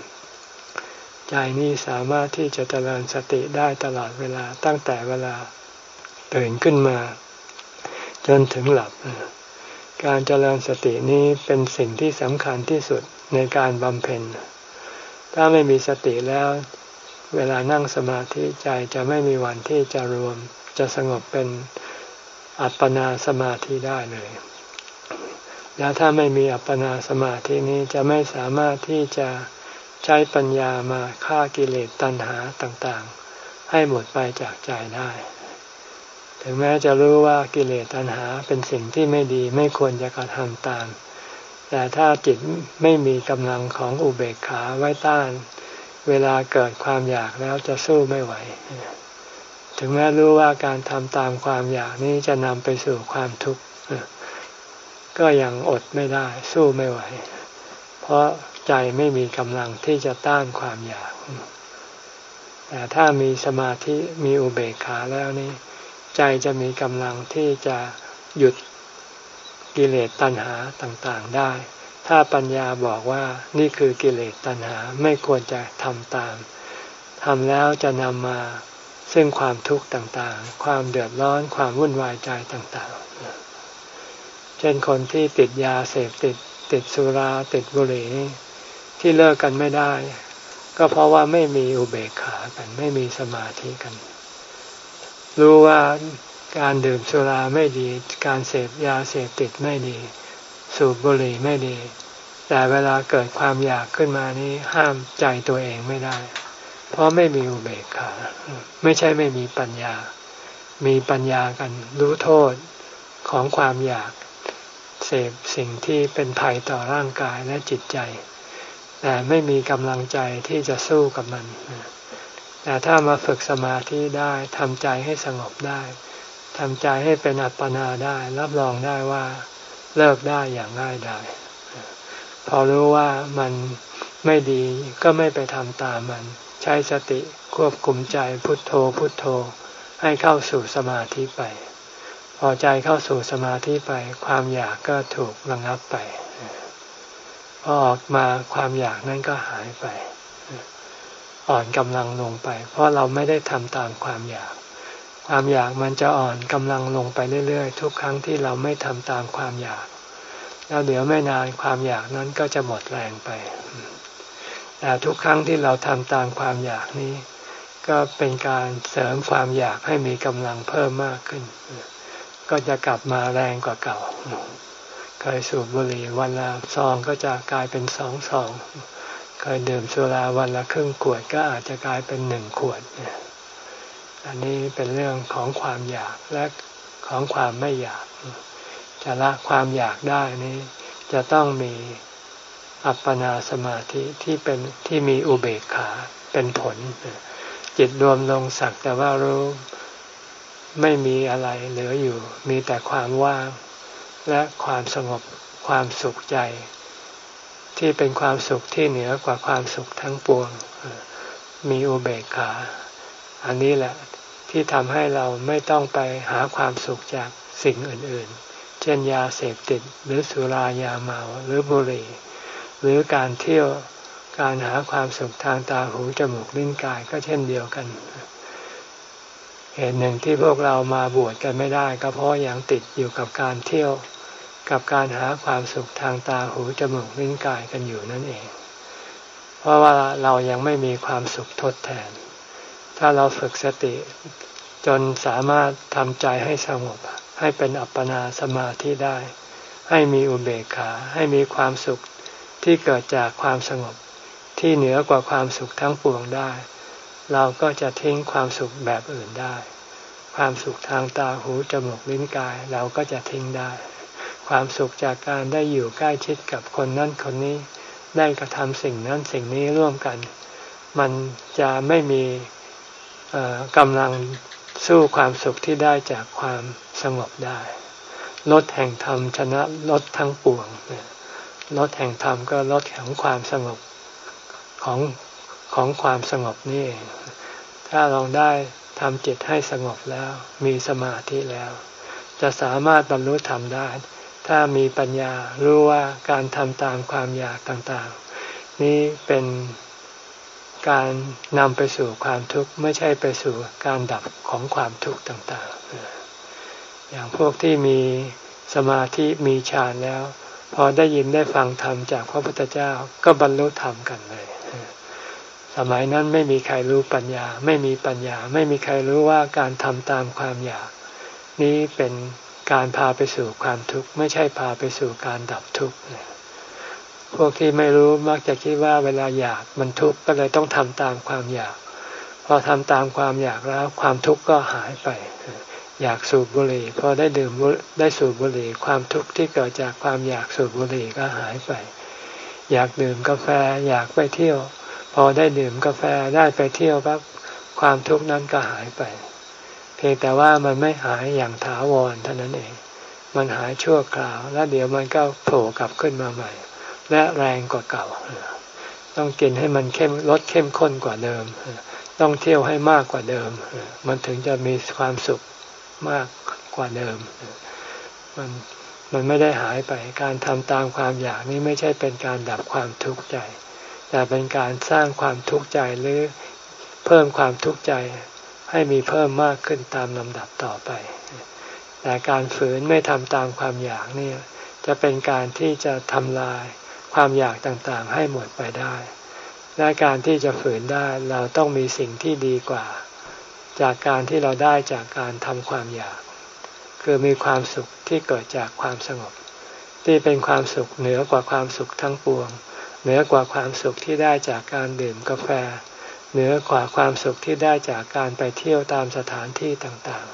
ใจนี้สามารถที่จะเจริญสติได้ตลอดเวลาตั้งแต่เวลาตื่นขึ้นมา จนถึงหลับ การเจริญสตินี้เป็นสิ่งที่สำคัญที่สุดในการบำเพ็ญ ถ้าไม่มีสติแล้ว เวลานั่งสมาธิใจจะไม่มีวันที่จะรวม จะสงบเป็นอัปปนาสมาธิได้เลย แล้วถ้าไม่มีอัปปนาสมาธินี้จะไม่สามารถที่จะใช้ปัญญามาฆ่ากิเลสตัณหาต่างๆ ให้หมดไปจากใจได้ ถึงแม้จะรู้ว่ากิเลสตัณหาเป็นสิ่งที่ไม่ดีไม่ควรจะกระทำตาม แต่ถ้าจิตไม่มีกำลังของอุเบกขาไว้ต้าน เวลาเกิดความอยากแล้วจะสู้ไม่ไหว ถึงแม้รู้ว่าการทำตามความอยากนี้จะนำไปสู่ความทุกข์ก็ยังอดไม่ได้ สู้ไม่ไหว เพราะใจไม่มีกำลังที่จะต้านความอยาก แต่ถ้ามีสมาธิมีอุเบกขาแล้วนี่ ใจจะมีกำลังที่จะหยุดกิเลสตัณหาต่างๆได้ ถ้าปัญญาบอกว่านี่คือกิเลสตัณหาไม่ควรจะทำตามทำแล้วจะนำมาซึ่งความทุกข์ต่างๆ ความเดือดร้อน ความวุ่นวายใจต่างๆ เช่นคนที่ติดยาเสพติด ติดสุรา ติดบุหรี่ที่เลิกกันไม่ได้ ก็เพราะว่าไม่มีอุเบกขากัน ไม่มีสมาธิกัน รู้ว่าการดื่มสุราไม่ดี การเสพยาเสพติดไม่ดี สูบบุหรี่ไม่ดี แต่เวลาเกิดความอยากขึ้นมานี้ห้ามใจตัวเองไม่ได้ เพราะไม่มีอุเบกขา ไม่ใช่ไม่มีปัญญา มีปัญญากันรู้โทษของความอยากเสพสิ่งที่เป็นภัยต่อร่างกายและจิตใจ แต่ไม่มีกำลังใจที่จะสู้กับมัน แต่ถ้ามาฝึกสมาธิได้ทำใจให้สงบได้ทำใจให้เป็นอัปปนาได้ รับรองได้ว่าเลิกได้อย่างง่ายได้พอรู้ว่ามันไม่ดีก็ไม่ไปทำตามมัน ใช้สติควบคุมใจพุทโธพุทโธ ให้เข้าสู่สมาธิไป พอใจเข้าสู่สมาธิไป ความอยากก็ถูกระงับไปพอออกมาความอยากนั้นก็หายไป อ่อนกำลังลงไป เพราะเราไม่ได้ทำตามความอยาก ความอยากมันจะอ่อนกำลังลงไปเรื่อยๆ ทุกครั้งที่เราไม่ทำตามความอยาก แล้วเดี๋ยวไม่นานความอยากนั้นก็จะหมดแรงไป แต่ทุกครั้งที่เราทำตามความอยากนี้ ก็เป็นการเสริมความอยากให้มีกำลังเพิ่มมากขึ้น ก็จะกลับมาแรงกว่าเก่าเคยสูบบุหรี่วันละซองก็จะกลายเป็นสองซอง เคยดื่มสุราวันละครึ่งขวดก็อาจจะกลายเป็นหนึ่งขวด อันนี้เป็นเรื่องของความอยากและของความไม่อยาก จะละความอยากได้นี้จะต้องมีอัปปนาสมาธิที่เป็นที่มีอุเบกขาเป็นผล จิตรวมลงสักแต่ว่ารู้ไม่มีอะไรเหลืออยู่ มีแต่ความว่างและความสงบความสุขใจ ที่เป็นความสุขที่เหนือกว่าความสุขทั้งปวง มีอุเบกขา อันนี้แหละที่ทำให้เราไม่ต้องไปหาความสุขจากสิ่งอื่นๆ เช่นยาเสพติดหรือสุรายาเมาหรือบุหรี่ หรือการเที่ยวการหาความสุขทางตาหูจมูกลิ้นกายก็เช่นเดียวกัน เหตุหนึ่งที่พวกเรามาบวชกันไม่ได้ ก็เพราะยังติดอยู่กับการเที่ยว กับการหาความสุขทางตาหูจมูกลิ้นกายกันอยู่นั่นเอง เพราะว่าเรายังไม่มีความสุขทดแทน ถ้าเราฝึกสติ จนสามารถทำใจให้สงบ ให้เป็นอัปปนาสมาธิได้ ให้มีอุเบกขา ให้มีความสุขที่เกิดจากความสงบ ที่เหนือกว่าความสุขทั้งปวงได้ เราก็จะทิ้งความสุขแบบอื่นได้ ความสุขทางตาหูจมูกลิ้นกายเราก็จะทิ้งได้ ความสุขจากการได้อยู่ใกล้ชิดกับคนนั้นคนนี้ ได้กระทำสิ่งนั้นสิ่งนี้ร่วมกัน มันจะไม่มีกำลังสู้ความสุขที่ได้จากความสงบได้ลดแห่งธรรมชนะลดทั้งปวงลดแห่งธรรมก็ลดของความสงบของของความสงบนี่เองถ้าลองได้ทำจิตให้สงบแล้ว มีสมาธิแล้ว จะสามารถบรรลุธรรมได้ ถ้ามีปัญญารู้ว่าการทำตามความอยากต่างๆ นี้เป็นการนำไปสู่ความทุกข์ไม่ใช่ไปสู่การดับของความทุกข์ต่างๆ อย่างพวกที่มีสมาธิมีฌานแล้ว พอได้ยินได้ฟังธรรมจากพระพุทธเจ้าก็บรรลุธรรมกันเลย สมัยนั้นไม่มีใครรู้ปัญญา ไม่มีปัญญา ไม่มีใครรู้ว่าการทำตามความอยาก นี้เป็น การพาไปสู่ความทุกข์ ไม่ใช่พาไปสู่การดับทุกข์พวกที่ไม่รู้มักจะคิดว่าเวลาอยากมันทุกข์ก็เลยต้องทำตามความอยาก พอทำตามความอยากแล้วความทุกข์ก็หายไป อยากสูบบุหรี่พอได้ดื่มได้สูบบุหรี่ ความทุกข์ที่เกิดจากความอยากสูบบุหรี่ก็หายไป อยากดื่มกาแฟอยากไปเที่ยว พอได้ดื่มกาแฟได้ไปเที่ยวปั๊บความทุกข์นั้นก็หายไป เพียงแต่ว่ามันไม่หายอย่างถาวรเท่านั้นเอง มันหายชั่วคราว แล้วเดี๋ยวมันก็โผล่กลับขึ้นมาใหม่ และแรงกว่าเก่า ต้องกินให้มันเข้มลดเข้มข้นกว่าเดิม ต้องเที่ยวให้มากกว่าเดิม มันถึงจะมีความสุขมากกว่าเดิม มันมันไม่ได้หายไป การทำตามความอยากนี้ไม่ใช่เป็นการดับความทุกข์ใจ แต่เป็นการสร้างความทุกข์ใจหรือเพิ่มความทุกข์ใจ ให้มีเพิ่มมากขึ้นตามลำดับต่อไป แต่การฝืนไม่ทำตามความอยากนี่จะเป็นการที่จะทำลายความอยากต่างๆ ให้หมดไปได้ และการที่จะฝืนได้เราต้องมีสิ่งที่ดีกว่า จากการที่เราได้จากการทำความอยาก คือมีความสุขที่เกิดจากความสงบ ที่เป็นความสุขเหนือกว่าความสุขทั้งปวง เหนือกว่าความสุขที่ได้จากการดื่มกาแฟ เหนือกว่าความสุขที่ได้จากการไปเที่ยวตามสถานที่ต่าง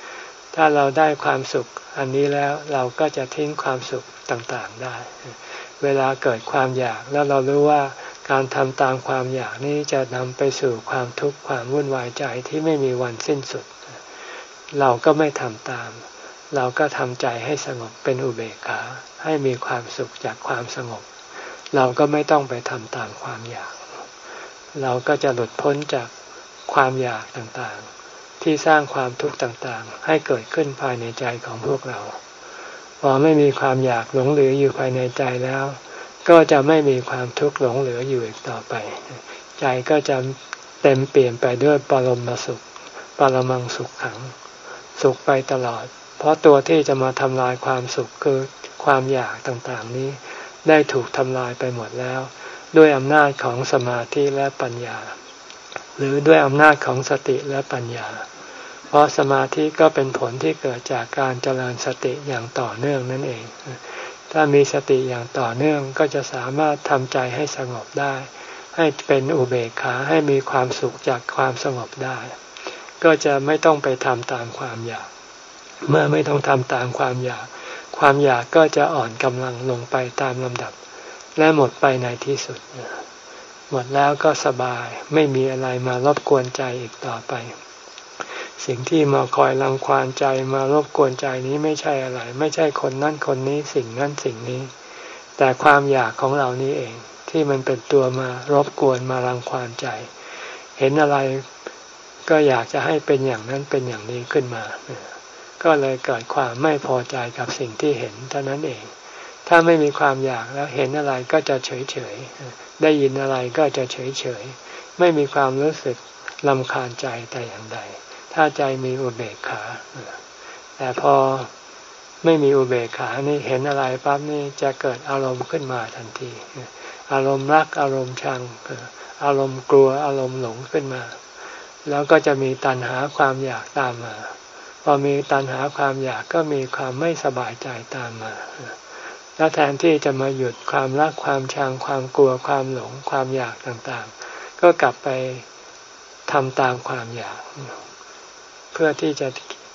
ๆ ถ้าเราได้ความสุขอันนี้แล้วเราก็จะทิ้งความสุขต่างๆได้ เวลาเกิดความอยากแล้วเรารู้ว่าการทำตามความอยากนี้จะนำไปสู่ความทุกข์ความวุ่นวายใจที่ไม่มีวันสิ้นสุด เราก็ไม่ทำตาม เราก็ทำใจให้สงบเป็นอุเบกขาให้มีความสุขจากความสงบ เราก็ไม่ต้องไปทำตามความอยาก เราก็จะหลุดพ้นจากความอยากต่างๆ ที่สร้างความทุกข์ต่างๆ ให้เกิดขึ้นภายในใจของพวกเรา พอไม่มีความอยากหลงเหลืออยู่ภายในใจแล้ว ก็จะไม่มีความทุกข์หลงเหลืออยู่อีกต่อไป ใจก็จะเต็มเปลี่ยนไปด้วยปรมสุข ปรมังสุขขัง สุขไปตลอด เพราะตัวที่จะมาทำลายความสุขคือความอยากต่างๆนี้ได้ถูกทำลายไปหมดแล้ว ด้วยอำนาจของสมาธิและปัญญา หรือด้วยอำนาจของสติและปัญญา เพราะสมาธิก็เป็นผลที่เกิดจากการเจริญสติอย่างต่อเนื่องนั่นเอง ถ้ามีสติอย่างต่อเนื่องก็จะสามารถทำใจให้สงบได้ ให้เป็นอุเบกขาให้มีความสุขจากความสงบได้ ก็จะไม่ต้องไปทำตามความอยาก เมื่อไม่ต้องทำตามความอยาก ความอยากก็จะอ่อนกำลังลงไปตามลำดับ และหมดไปในที่สุด หมดแล้วก็สบายไม่มีอะไรมารบกวนใจอีกต่อไป สิ่งที่มาคอยรังควานใจมารบกวนใจนี้ไม่ใช่อะไร ไม่ใช่คนนั่นคนนี้สิ่งนั้นสิ่งนี้ แต่ความอยากของเรานี้เอง ที่มันเป็นตัวมารบกวนมารังควานใจ เห็นอะไรก็อยากจะให้เป็นอย่างนั้นเป็นอย่างนี้ขึ้นมา ก็เลยเกิดความไม่พอใจกับสิ่งที่เห็นเท่านั้นเอง ถ้าไม่มีความอยากแล้วเห็นอะไรก็จะเฉยเฉยได้ยินอะไรก็จะเฉยเฉยไม่มีความรู้สึกลำคาญใจแต่อย่างใด ถ้าใจมีอุเบกขา แต่พอไม่มีอุเบกขานี่เห็นอะไรปั๊บนี่จะเกิดอารมณ์ขึ้นมาทันที อารมณ์รักอารมณ์ชัง อารมณ์กลัวอารมณ์หลงขึ้นมา แล้วก็จะมีตัณหาความอยากตามมา พอมีตัณหาความอยากก็มีความไม่สบายใจตามมา แล้วแทนที่จะมาหยุดความรักความชังความกลัวความหลงความอยากต่างๆ ก็กลับไปทำตามความอยาก เพื่อที่จะ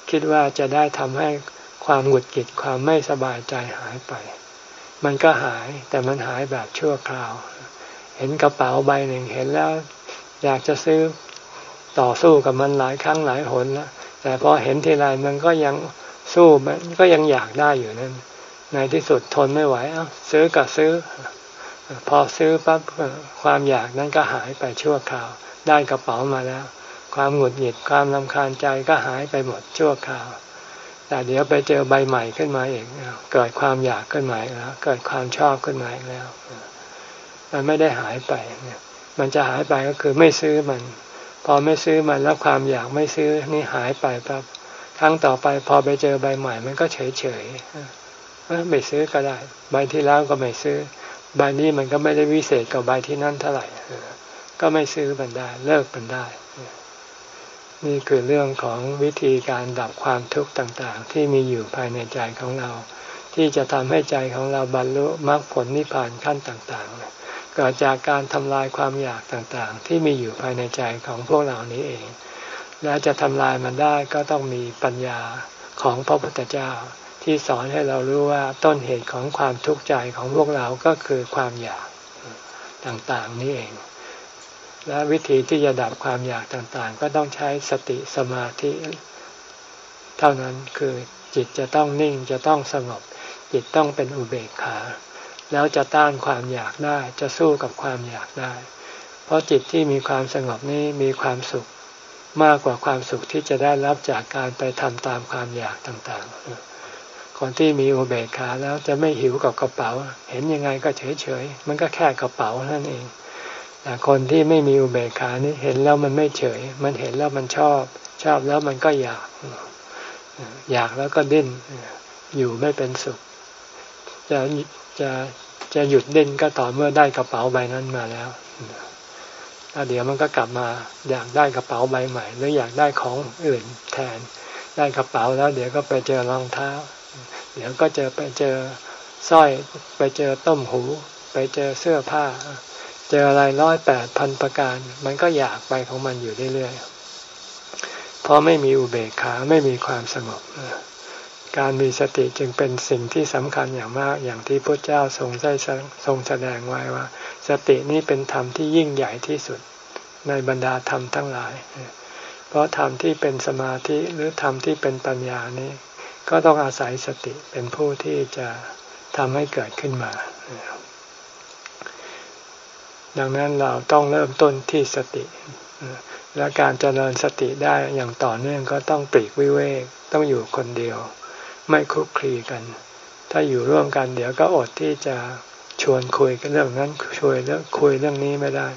คิดว่าจะได้ทำให้ความหงุดหงิดความไม่สบายใจหายไป มันก็หายแต่มันหายแบบชั่วคราว เห็นกระเป๋าใบหนึ่งเห็นแล้ว อยากจะซื้อต่อสู้กับมันหลายครั้งหลายหนแล้วแต่พอเห็นทีไรมันก็ยังสู้มันก็ยังอยากได้อยู่นั่น ในที่สุดทนไม่ไหวเอ้าซื้อก็ซื้อ พอซื้อปั๊บความอยากนั้นก็หายไปชั่วคราว ได้กระเป๋ามาแล้ว ความหงุดหงิดความลำคาญใจก็หายไปหมดชั่วคราว แต่เดี๋ยวไปเจอใบใหม่ขึ้นมาอีกเกิดความอยากขึ้นมาอีกแล้วเกิดความชอบขึ้นมาอีกแล้ว มันไม่ได้หายไปเนี่ยมันจะหายไปก็คือไม่ซื้อมัน พอไม่ซื้อมันแล้วความอยากไม่ซื้อนี่หายไปปั๊บครั้งต่อไปพอไปเจอใบใหม่ มันก็เฉยเฉย ไม่ซื้อก็ได้ ใบที่แล้วก็ไม่ซื้อ ใบนี้มันก็ไม่ได้วิเศษกับใบที่นั่นเท่าไหร่ก็ไม่ซื้อมันได้เลิกมันได้ นี่คือเรื่องของวิธีการดับความทุกข์ต่างๆ ที่มีอยู่ภายในใจของเรา ที่จะทำให้ใจของเราบรรลุมรรคผลนิพพานขั้นต่างๆเกิดจากการทำลายความอยากต่างๆ ที่มีอยู่ภายในใจของพวกเรานี้เอง และจะทำลายมันได้ก็ต้องมีปัญญาของพระพุทธเจ้า ที่สอนให้เรารู้ว่าต้นเหตุของความทุกข์ใจของพวกเราก็คือความอยากต่างๆนี่เอง และวิธีที่จะดับความอยากต่างๆ ก็ต้องใช้สติสมาธิ เท่านั้นคือจิตจะต้องนิ่งจะต้องสงบ จิตต้องเป็นอุเบกขา แล้วจะต้านความอยากได้จะสู้กับความอยากได้ เพราะจิตที่มีความสงบนี้มีความสุขมากกว่าความสุขที่จะได้รับจากการไปทำตามความอยากต่างๆ คนที่มีอุเบกขาแล้วจะไม่หิวกับกระเป๋า เห็นยังไงก็เฉยๆมันก็แค่กระเป๋านั่นเองแต่คนที่ไม่มีอุเบกขานี่เห็นแล้วมันไม่เฉย มันเห็นแล้วมันชอบ ชอบแล้วมันก็อยาก อยากแล้วก็ดิ้น อยู่ไม่เป็นสุข จะจะจะหยุดดิ้นก็ต่อเมื่อได้กระเป๋าใบนั้นมาแล้วแล้วเดี๋ยวมันก็กลับมาอยากได้กระเป๋าใบใหม่ หรืออยากได้ของอื่นแทน ได้กระเป๋าแล้วเดี๋ยวก็ไปเจอรองเท้า เดี๋ยวก็เจอไปเจอสร้อยไปเจอต้มหู ไปเจอเสื้อผ้า เจออะไรร้อยแปดพันประการ มันก็อยากไปของมันอยู่เรื่อยๆเพราะไม่มีอุเบกขาไม่มีความสงบการมีสติจึงเป็นสิ่งที่สำคัญอย่างมากอย่างที่พระเจ้าทรงได้ทรงแสดงไว้ว่า สตินี้เป็นธรรมที่ยิ่งใหญ่ที่สุดในบรรดาธรรมทั้งหลาย เพราะธรรมที่เป็นสมาธิหรือธรรมที่เป็นปัญญานี้ ก็ต้องอาศัยสติเป็นผู้ที่จะทำให้เกิดขึ้นมา ดังนั้นเราต้องเริ่มต้นที่สติ และการเจริญสติได้อย่างต่อเนื่องก็ต้องปลีกวิเวกต้องอยู่คนเดียว ไม่คุกคีกัน ถ้าอยู่ร่วมกันเดี๋ยวก็อดที่จะชวนคุยกันเรื่องนั้นช่วยเรื่องคุยเรื่องนี้ไม่ได้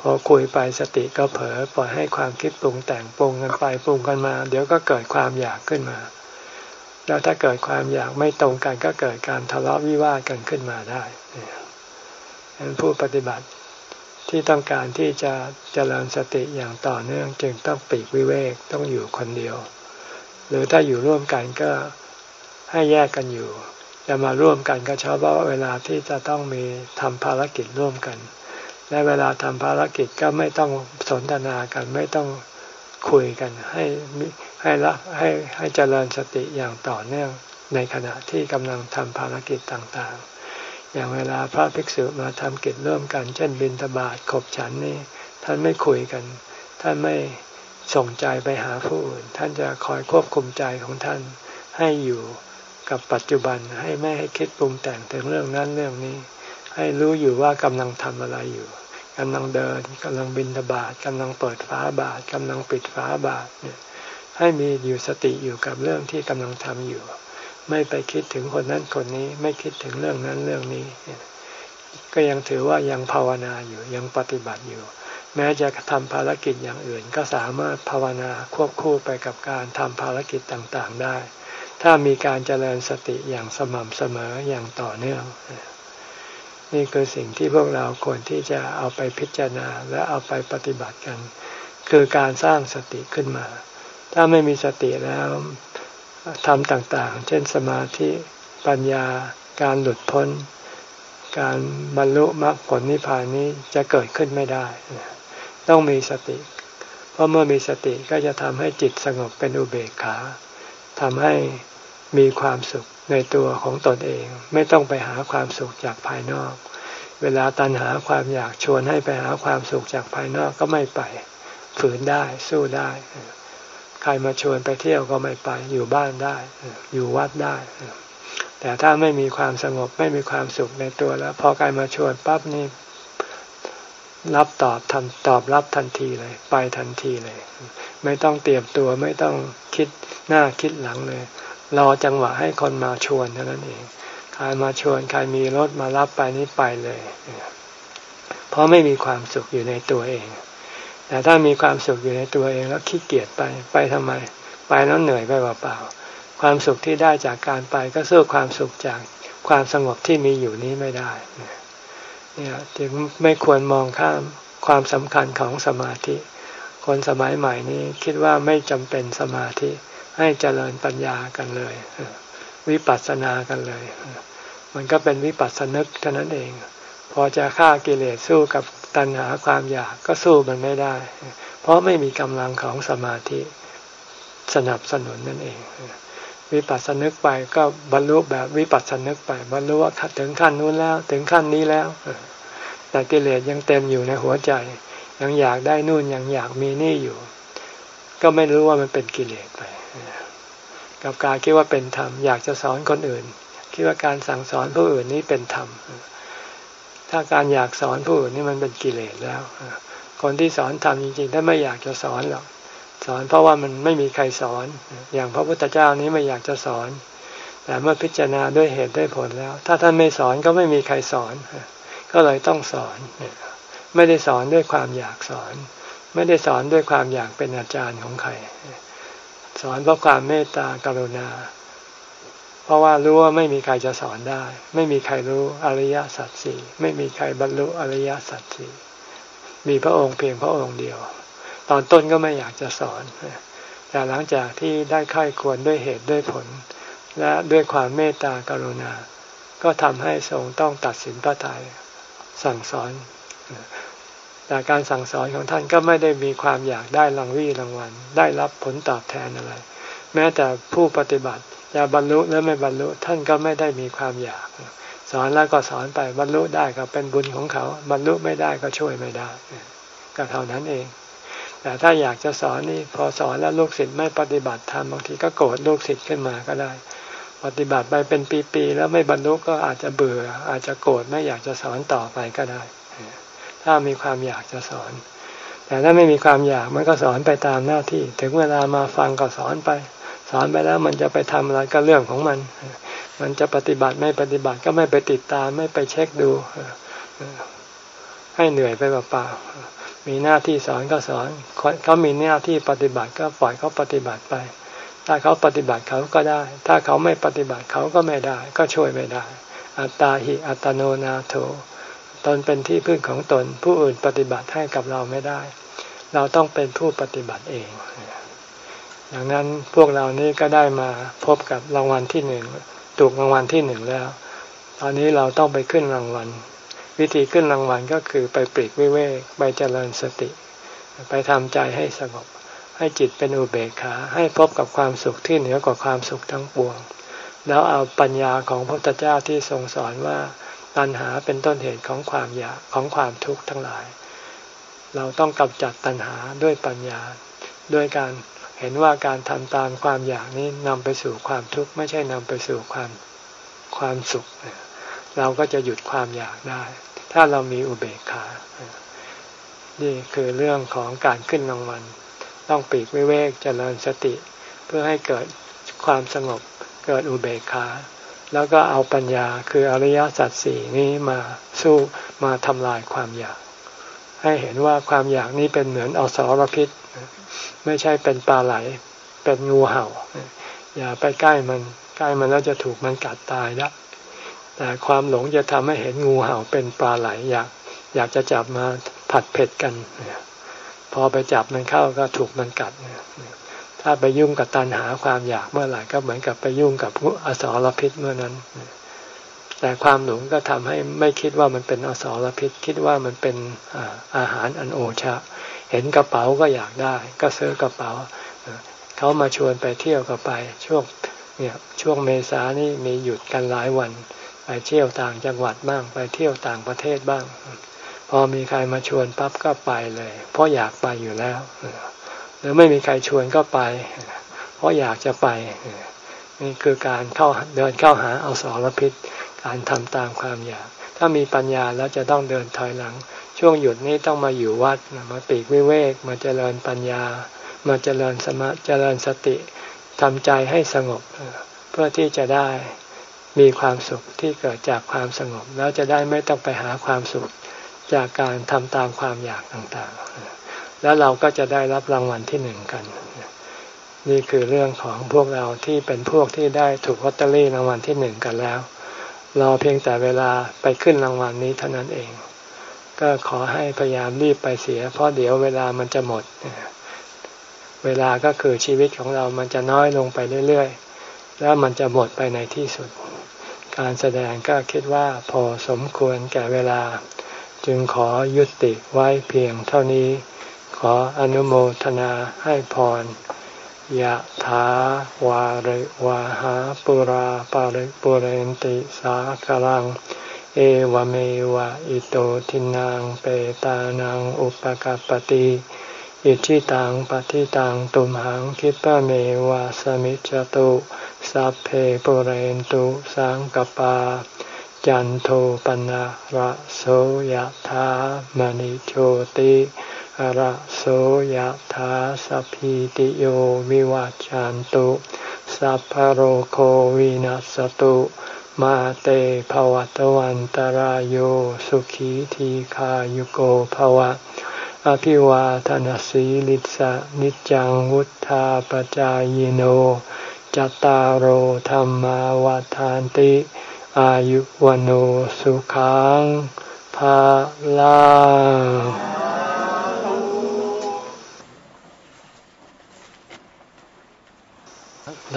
พอคุยไปสติก็เผลอปล่อยให้ความคิดปรุงแต่งปรุงกันไปปรุงกันมา เดี๋ยวก็เกิดความอยากขึ้นมา แล้วถ้าเกิดความอยากไม่ตรงกันก็เกิดการทะเลาะวิวาทกันขึ้นมาได้ผู้ปฏิบัติที่ต้องการที่จะเจริญสติอย่างต่อเนื่อง จึงต้องปีกวิเวกต้องอยู่คนเดียว หรือถ้าอยู่ร่วมกันก็ให้แยกกันอยู่จะมาร่วมกันก็เฉพาะเวลาที่จะต้องมีทำภารกิจร่วมกัน และเวลาทำภารกิจก็ไม่ต้องสนทนากันไม่ต้องคุยกันให้ ให้ละให้ให้เจริญสติอย่างต่อเนื่องในขณะที่กำลังทำภารกิจต่างๆ อย่างเวลาพระภิกษุมาทำกิจร่วมกัน เช่นบิณฑบาตขบฉันนี่ท่านไม่คุยกัน ท่านไม่ส่งใจไปหาผู้อื่น ท่านจะคอยควบคุมใจของท่านให้อยู่กับปัจจุบันให้ไม่ให้คิดปรุงแต่งถึงเรื่องนั้นเรื่องนี้ ให้รู้อยู่ว่ากำลังทำอะไรอยู่กำลังเดินกำลังบินทบาทกำลังเปิดฝาบาทกำลังปิดฝาบาทเนี่ย ให้มีอยู่สติอยู่กับเรื่องที่กำลังทำอยู่ ไม่ไปคิดถึงคนนั้นคนนี้ ไม่คิดถึงเรื่องนั้นเรื่องนี้ ก็ยังถือว่ายังภาวนาอยู่ยังปฏิบัติอยู่ แม้จะทำภารกิจอย่างอื่น ก็สามารถภาวนาควบคู่ไปกับการทำภารกิจต่างๆได้ ถ้ามีการเจริญสติอย่างสม่ำเสมออย่างต่อเนื่องนี่คือสิ่งที่พวกเราควรที่จะเอาไปพิจารณาและเอาไปปฏิบัติกัน คือการสร้างสติขึ้นมา ถ้าไม่มีสติแล้วทำต่างๆ เช่นสมาธิปัญญาการหลุดพ้น การบรรลุมรรคผลนิพพานนี้จะเกิดขึ้นไม่ได้ ต้องมีสติ เพราะเมื่อมีสติก็จะทำให้จิตสงบเป็นอุเบกขาทำให้มีความสุขในตัวของตนเอง ไม่ต้องไปหาความสุขจากภายนอก เวลาตันหาความอยากชวนให้ไปหาความสุขจากภายนอกก็ไม่ไป ฝืนได้สู้ได้ ใครมาชวนไปเที่ยวก็ไม่ไป อยู่บ้านได้ อยู่วัดได้ แต่ถ้าไม่มีความสงบไม่มีความสุขในตัวแล้ว พอใครมาชวนปั๊บนี่รับตอบทำตอบรับทันทีเลย ไปทันทีเลย ไม่ต้องเตรียมตัวไม่ต้องคิดหน้าคิดหลังเลยรอจังหวะให้คนมาชวนเท่านั้นเองใครมาชวนใครมีรถมารับไปนี่ไปเลย เพราะไม่มีความสุขอยู่ในตัวเอง แต่ถ้ามีความสุขอยู่ในตัวเองแล้วขี้เกียจไปไปทำไม ไปแล้วเหนื่อยไปเปล่าๆความสุขที่ได้จากการไปก็สู้ความสุขจากความสงบที่มีอยู่นี้ไม่ได้เนี่ยจึงไม่ควรมองข้ามความสำคัญของสมาธิ คนสมัยใหม่นี้คิดว่าไม่จำเป็นสมาธิให้เจริญปัญญากันเลย วิปัสสนากันเลย มันก็เป็นวิปัสสนึกเท่านั้นเอง พอจะฆ่ากิเลสสู้กับ ตัณหาความอยากก็สู้มันไม่ได้ เพราะไม่มีกำลังของสมาธิสนับสนุนนั่นเอง วิปัสสนึกไปก็บรรลุแบบวิปัสสนึกไปบรรลุว่าถึงขั้นนู้นแล้ว ถึงขั้นนี้แล้ว แต่กิเลสยังเต็มอยู่ในหัวใจ ยังอยากได้นู่นยังอยากมีนี่อยู่ ก็ไม่รู้ว่ามันเป็นกิเลสไปกับการคิดว่าเป็นธรรมอยากจะสอนคนอื่น คิดว่าการสั่งสอนผู้อื่นนี้เป็นธรรม ถ้าการอยากสอนผู้อื่นนี่มันเป็นกิเลสแล้ว คนที่สอนทำจริงๆ ถ้าไม่อยากจะสอนหรอก สอนเพราะว่ามันไม่มีใครสอน อย่างพระพุทธเจ้านี้ไม่อยากจะสอน แต่เมื่อพิจารณาด้วยเหตุด้วยผลแล้ว ถ้าท่านไม่สอนก็ไม่มีใครสอน ก็เลยต้องสอน ไม่ได้สอนด้วยความอยากสอน ไม่ได้สอนด้วยความอยากเป็นอาจารย์ของใคร สอนเพราะความเมตตากรุณา ราะว่ารู้ว่าไม่มีใครจะสอนได้ ไม่มีใครรู้อริยสัจสี่ไม่มีใครบรรลุอริยสัจสี่มีพระองค์เพียงพระองค์เดียว ตอนต้นก็ไม่อยากจะสอน แต่หลังจากที่ได้ค่ายควรด้วยเหตุด้วยผล และด้วยความเมตตากรุณา ก็ทำให้ทรงต้องตัดสินพระทัยสั่งสอน แต่การสั่งสอนของท่านก็ไม่ได้มีความอยากได้รางวี่รางวัล ได้รับผลตอบแทนอะไร แม้แต่ผู้ปฏิบัติจะบรรลุหรือไม่บรรลุท่านก็ไม่ได้มีความอยาก สอนแล้วก็สอนไปบรรลุได้ก็เป็นบุญของเขา บรรลุไม่ได้ก็ช่วยไม่ได้ ก็เท่านั้นเอง แต่ถ้าอยากจะสอนนี่พอสอนแล้วลูกศิษย์ไม่ปฏิบัติธรรมบางทีก็โกรธลูกศิษย์ขึ้นมาก็ได้ ปฏิบัติไปเป็นปีๆแล้วไม่บรรลุก็อาจจะเบื่อ อาจจะโกรธไม่อยากจะสอนต่อไปก็ได้ ถ้ามีความอยากจะสอนแต่ถ้าไม่มีความอยากมันก็สอนไปตามหน้าที่ ถึงเวลามาฟังก็สอนไป สอนไปแล้วมันจะไปทำอะไรก็เรื่องของมัน มันจะปฏิบัติไม่ปฏิบัติก็ไม่ไปติดตามไม่ไปเช็คดู ให้เหนื่อยไปเปล่าๆมีหน้าที่สอนก็สอนเขามีหน้าที่ปฏิบัติก็ปล่อยเขาปฏิบัติไป ถ้าเขาปฏิบัติเขาก็ได้ ถ้าเขาไม่ปฏิบัติเขาก็ไม่ได้ ก็ช่วยไม่ได้ อัตตาหิอัตโนนาโถตนเป็นที่พึ่งของตนผู้อื่นปฏิบัติให้กับเราไม่ได้ เราต้องเป็นผู้ปฏิบัติเอง ดังนั้นพวกเรานี้ก็ได้มาพบกับรางวัลที่หนึ่งถูกรางวัลที่หนึ่งแล้ว ตอนนี้เราต้องไปขึ้นรางวัล วิธีขึ้นรางวัลก็คือไปปลีกวิเวกไปเจริญสติ ไปทำใจให้สงบ ให้จิตเป็นอุเบกขา ให้พบกับความสุขที่เหนือกว่าความสุขทั้งปวง แล้วเอาปัญญาของพระพุทธเจ้าที่ทรงสอนว่าตัณหาเป็นต้นเหตุของความอยากของความทุกข์ทั้งหลาย เราต้องกำจัดตัณหาด้วยปัญญาด้วยการ เห็นว่าการทำตามความอยากนี้นำไปสู่ความทุกข์ไม่ใช่นำไปสู่ความความสุข เราก็จะหยุดความอยากได้ ถ้าเรามีอุเบกขา นี่คือเรื่องของการขึ้นรางวัล ต้องปีกวิเวกเจริญสติ เพื่อให้เกิดความสงบเกิดอุเบกขา แล้วก็เอาปัญญาคืออริยสัจสี่นี้มาสู้มาทำลายความอยาก ให้เห็นว่าความอยากนี้เป็นเหมือนอสรพิษ ไม่ใช่เป็นปลาไหล เป็นงูเห่า อย่าไปใกล้มัน ใกล้มันแล้วจะถูกมันกัดตายล้วแต่ความหลงจะทำให้เห็นงูเห่าเป็นปลาไหล อยากอยากจะจับมาผัดเผ็ดกัน พอไปจับมันเข้าก็ถูกมันกัด ถ้าไปยุ่งกับตันหาความอยากเมื่อไหร่ก็เหมือนกับไปยุ่งกับอสรพิษเมื่อนั้น แต่ความหลงก็ทำให้ไม่คิดว่ามันเป็นอสรพิษ คิดว่ามันเป็นอาหารอันโอชะ เห็นกระเป๋าก็อยากได้ ก็ซื้อกระเป๋า เขามาชวนไปเที่ยวก็ไปช่วงเนี่ยช่วงเมษานี่มีหยุดกันหลายวัน ไปเที่ยวต่างจังหวัดบ้าง ไปเที่ยวต่างประเทศบ้าง พอมีใครมาชวนปั๊บก็ไปเลย เพราะอยากไปอยู่แล้ว หรือไม่มีใครชวนก็ไป เพราะอยากจะไป นี่คือการเข้าเดินเข้าหาเอาสารพิษ การทำตามความอยาก ถ้ามีปัญญาแล้วจะต้องเดินถอยหลัง ช่วงหยุดนี้ต้องมาอยู่วัดมาปีกวิเวกมาเจริญปัญญา มาเจริญสมาเจริญสติทำใจให้สงบ เพื่อที่จะได้มีความสุขที่เกิดจากความสงบ แล้วจะได้ไม่ต้องไปหาความสุขจากการทำตามความอยากต่างๆ แล้วเราก็จะได้รับรางวัลที่หนึ่งกัน นี่คือเรื่องของพวกเราที่เป็นพวกที่ได้ถูกลอตเตอรี่รางวัลที่หนึ่งกันแล้ว รอเพียงแต่เวลาไปขึ้นรางวัลนี้เท่านั้นเอง ก็ขอให้พยายามรีบไปเสีย เพราะเดี๋ยวเวลามันจะหมด เวลาก็คือชีวิตของเรามันจะน้อยลงไปเรื่อยๆ แล้วมันจะหมดไปในที่สุด การแสดงก็คิดว่าพอสมควรแก่เวลา จึงขอยุติไว้เพียงเท่านี้ ขออนุโมทนาให้พร ยะถาวาริวาหาปุราปาริปุเรนติสากลัง เอวเมวะอิโตทินังเปตานังอุปกัปติอิชิตังปฏิตังตุมหังคิปะเมวะสมิจจตุสัพเพปุเรนตุสังกปา จันโทปนะระโสยะถามณิโชติ ระโสยถาสัพพิติโยวิวัจจันตุ สัพพโรโควินัสตุ มาเตภวัตวันตารโยสุขีทีขายุโกภวะ อภิวาทนสีลิสะนิจังวุธาปจายโนจตารโหธรรมาวาทานติ อายุวโนสุขังภาลา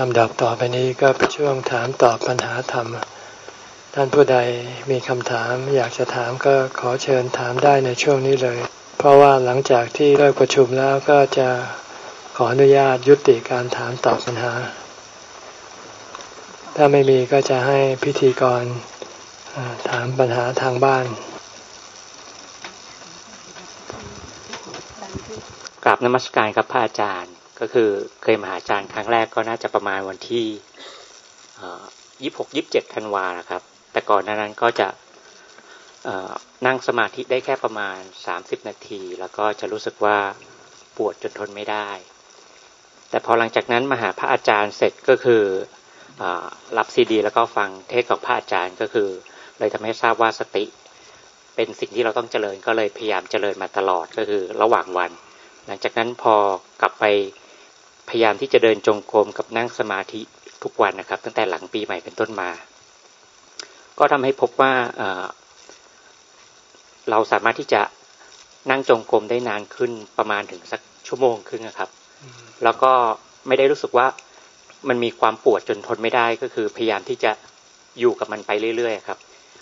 ลำดับต่อไปนี้ก็เป็นช่วงถามตอบปัญหาธรรม ท่านผู้ใดมีคำถามอยากจะถามก็ขอเชิญถามได้ในช่วงนี้เลย เพราะว่าหลังจากที่เลิกประชุมแล้วก็จะขออนุญาตยุติการถามตอบปัญหา ถ้าไม่มีก็จะให้พิธีกรถามปัญหาทางบ้านกราบนมัสการครับพระอาจารย์ ก็คือเคยมาหาอาจารย์ครั้งแรกก็น่าจะประมาณวันที่ยี่หกยิบเจ็ดธันวานะครับ แต่ก่อนนั้นก็จะนั่งสมาธิได้แค่ประมาณสามสิบนาที แล้วก็จะรู้สึกว่าปวดจนทนไม่ได้ แต่พอหลังจากนั้นมาหาพระอาจารย์เสร็จก็คืออรับซีดี แล้วก็ฟังเทศของพระอาจารย์ก็คือ เลยทำให้ทราบว่าสติ เป็นสิ่งที่เราต้องเจริญก็เลยพยายามเจริญมาตลอดก็คือระหว่างวัน หลังจากนั้นพอกลับไป พยายามที่จะเดินจงกรมกับนั่งสมาธิทุกวันนะครับ ตั้งแต่หลังปีใหม่เป็นต้นมา ก็ทำให้พบว่าเราสามารถที่จะนั่งจงกรมได้นานขึ้นประมาณถึงสักชั่วโมงครึ่งนะครับ แล้วก็ไม่ได้รู้สึกว่ามันมีความปวดจนทนไม่ได้ก็คือพยายามที่จะอยู่กับมันไปเรื่อยๆครับ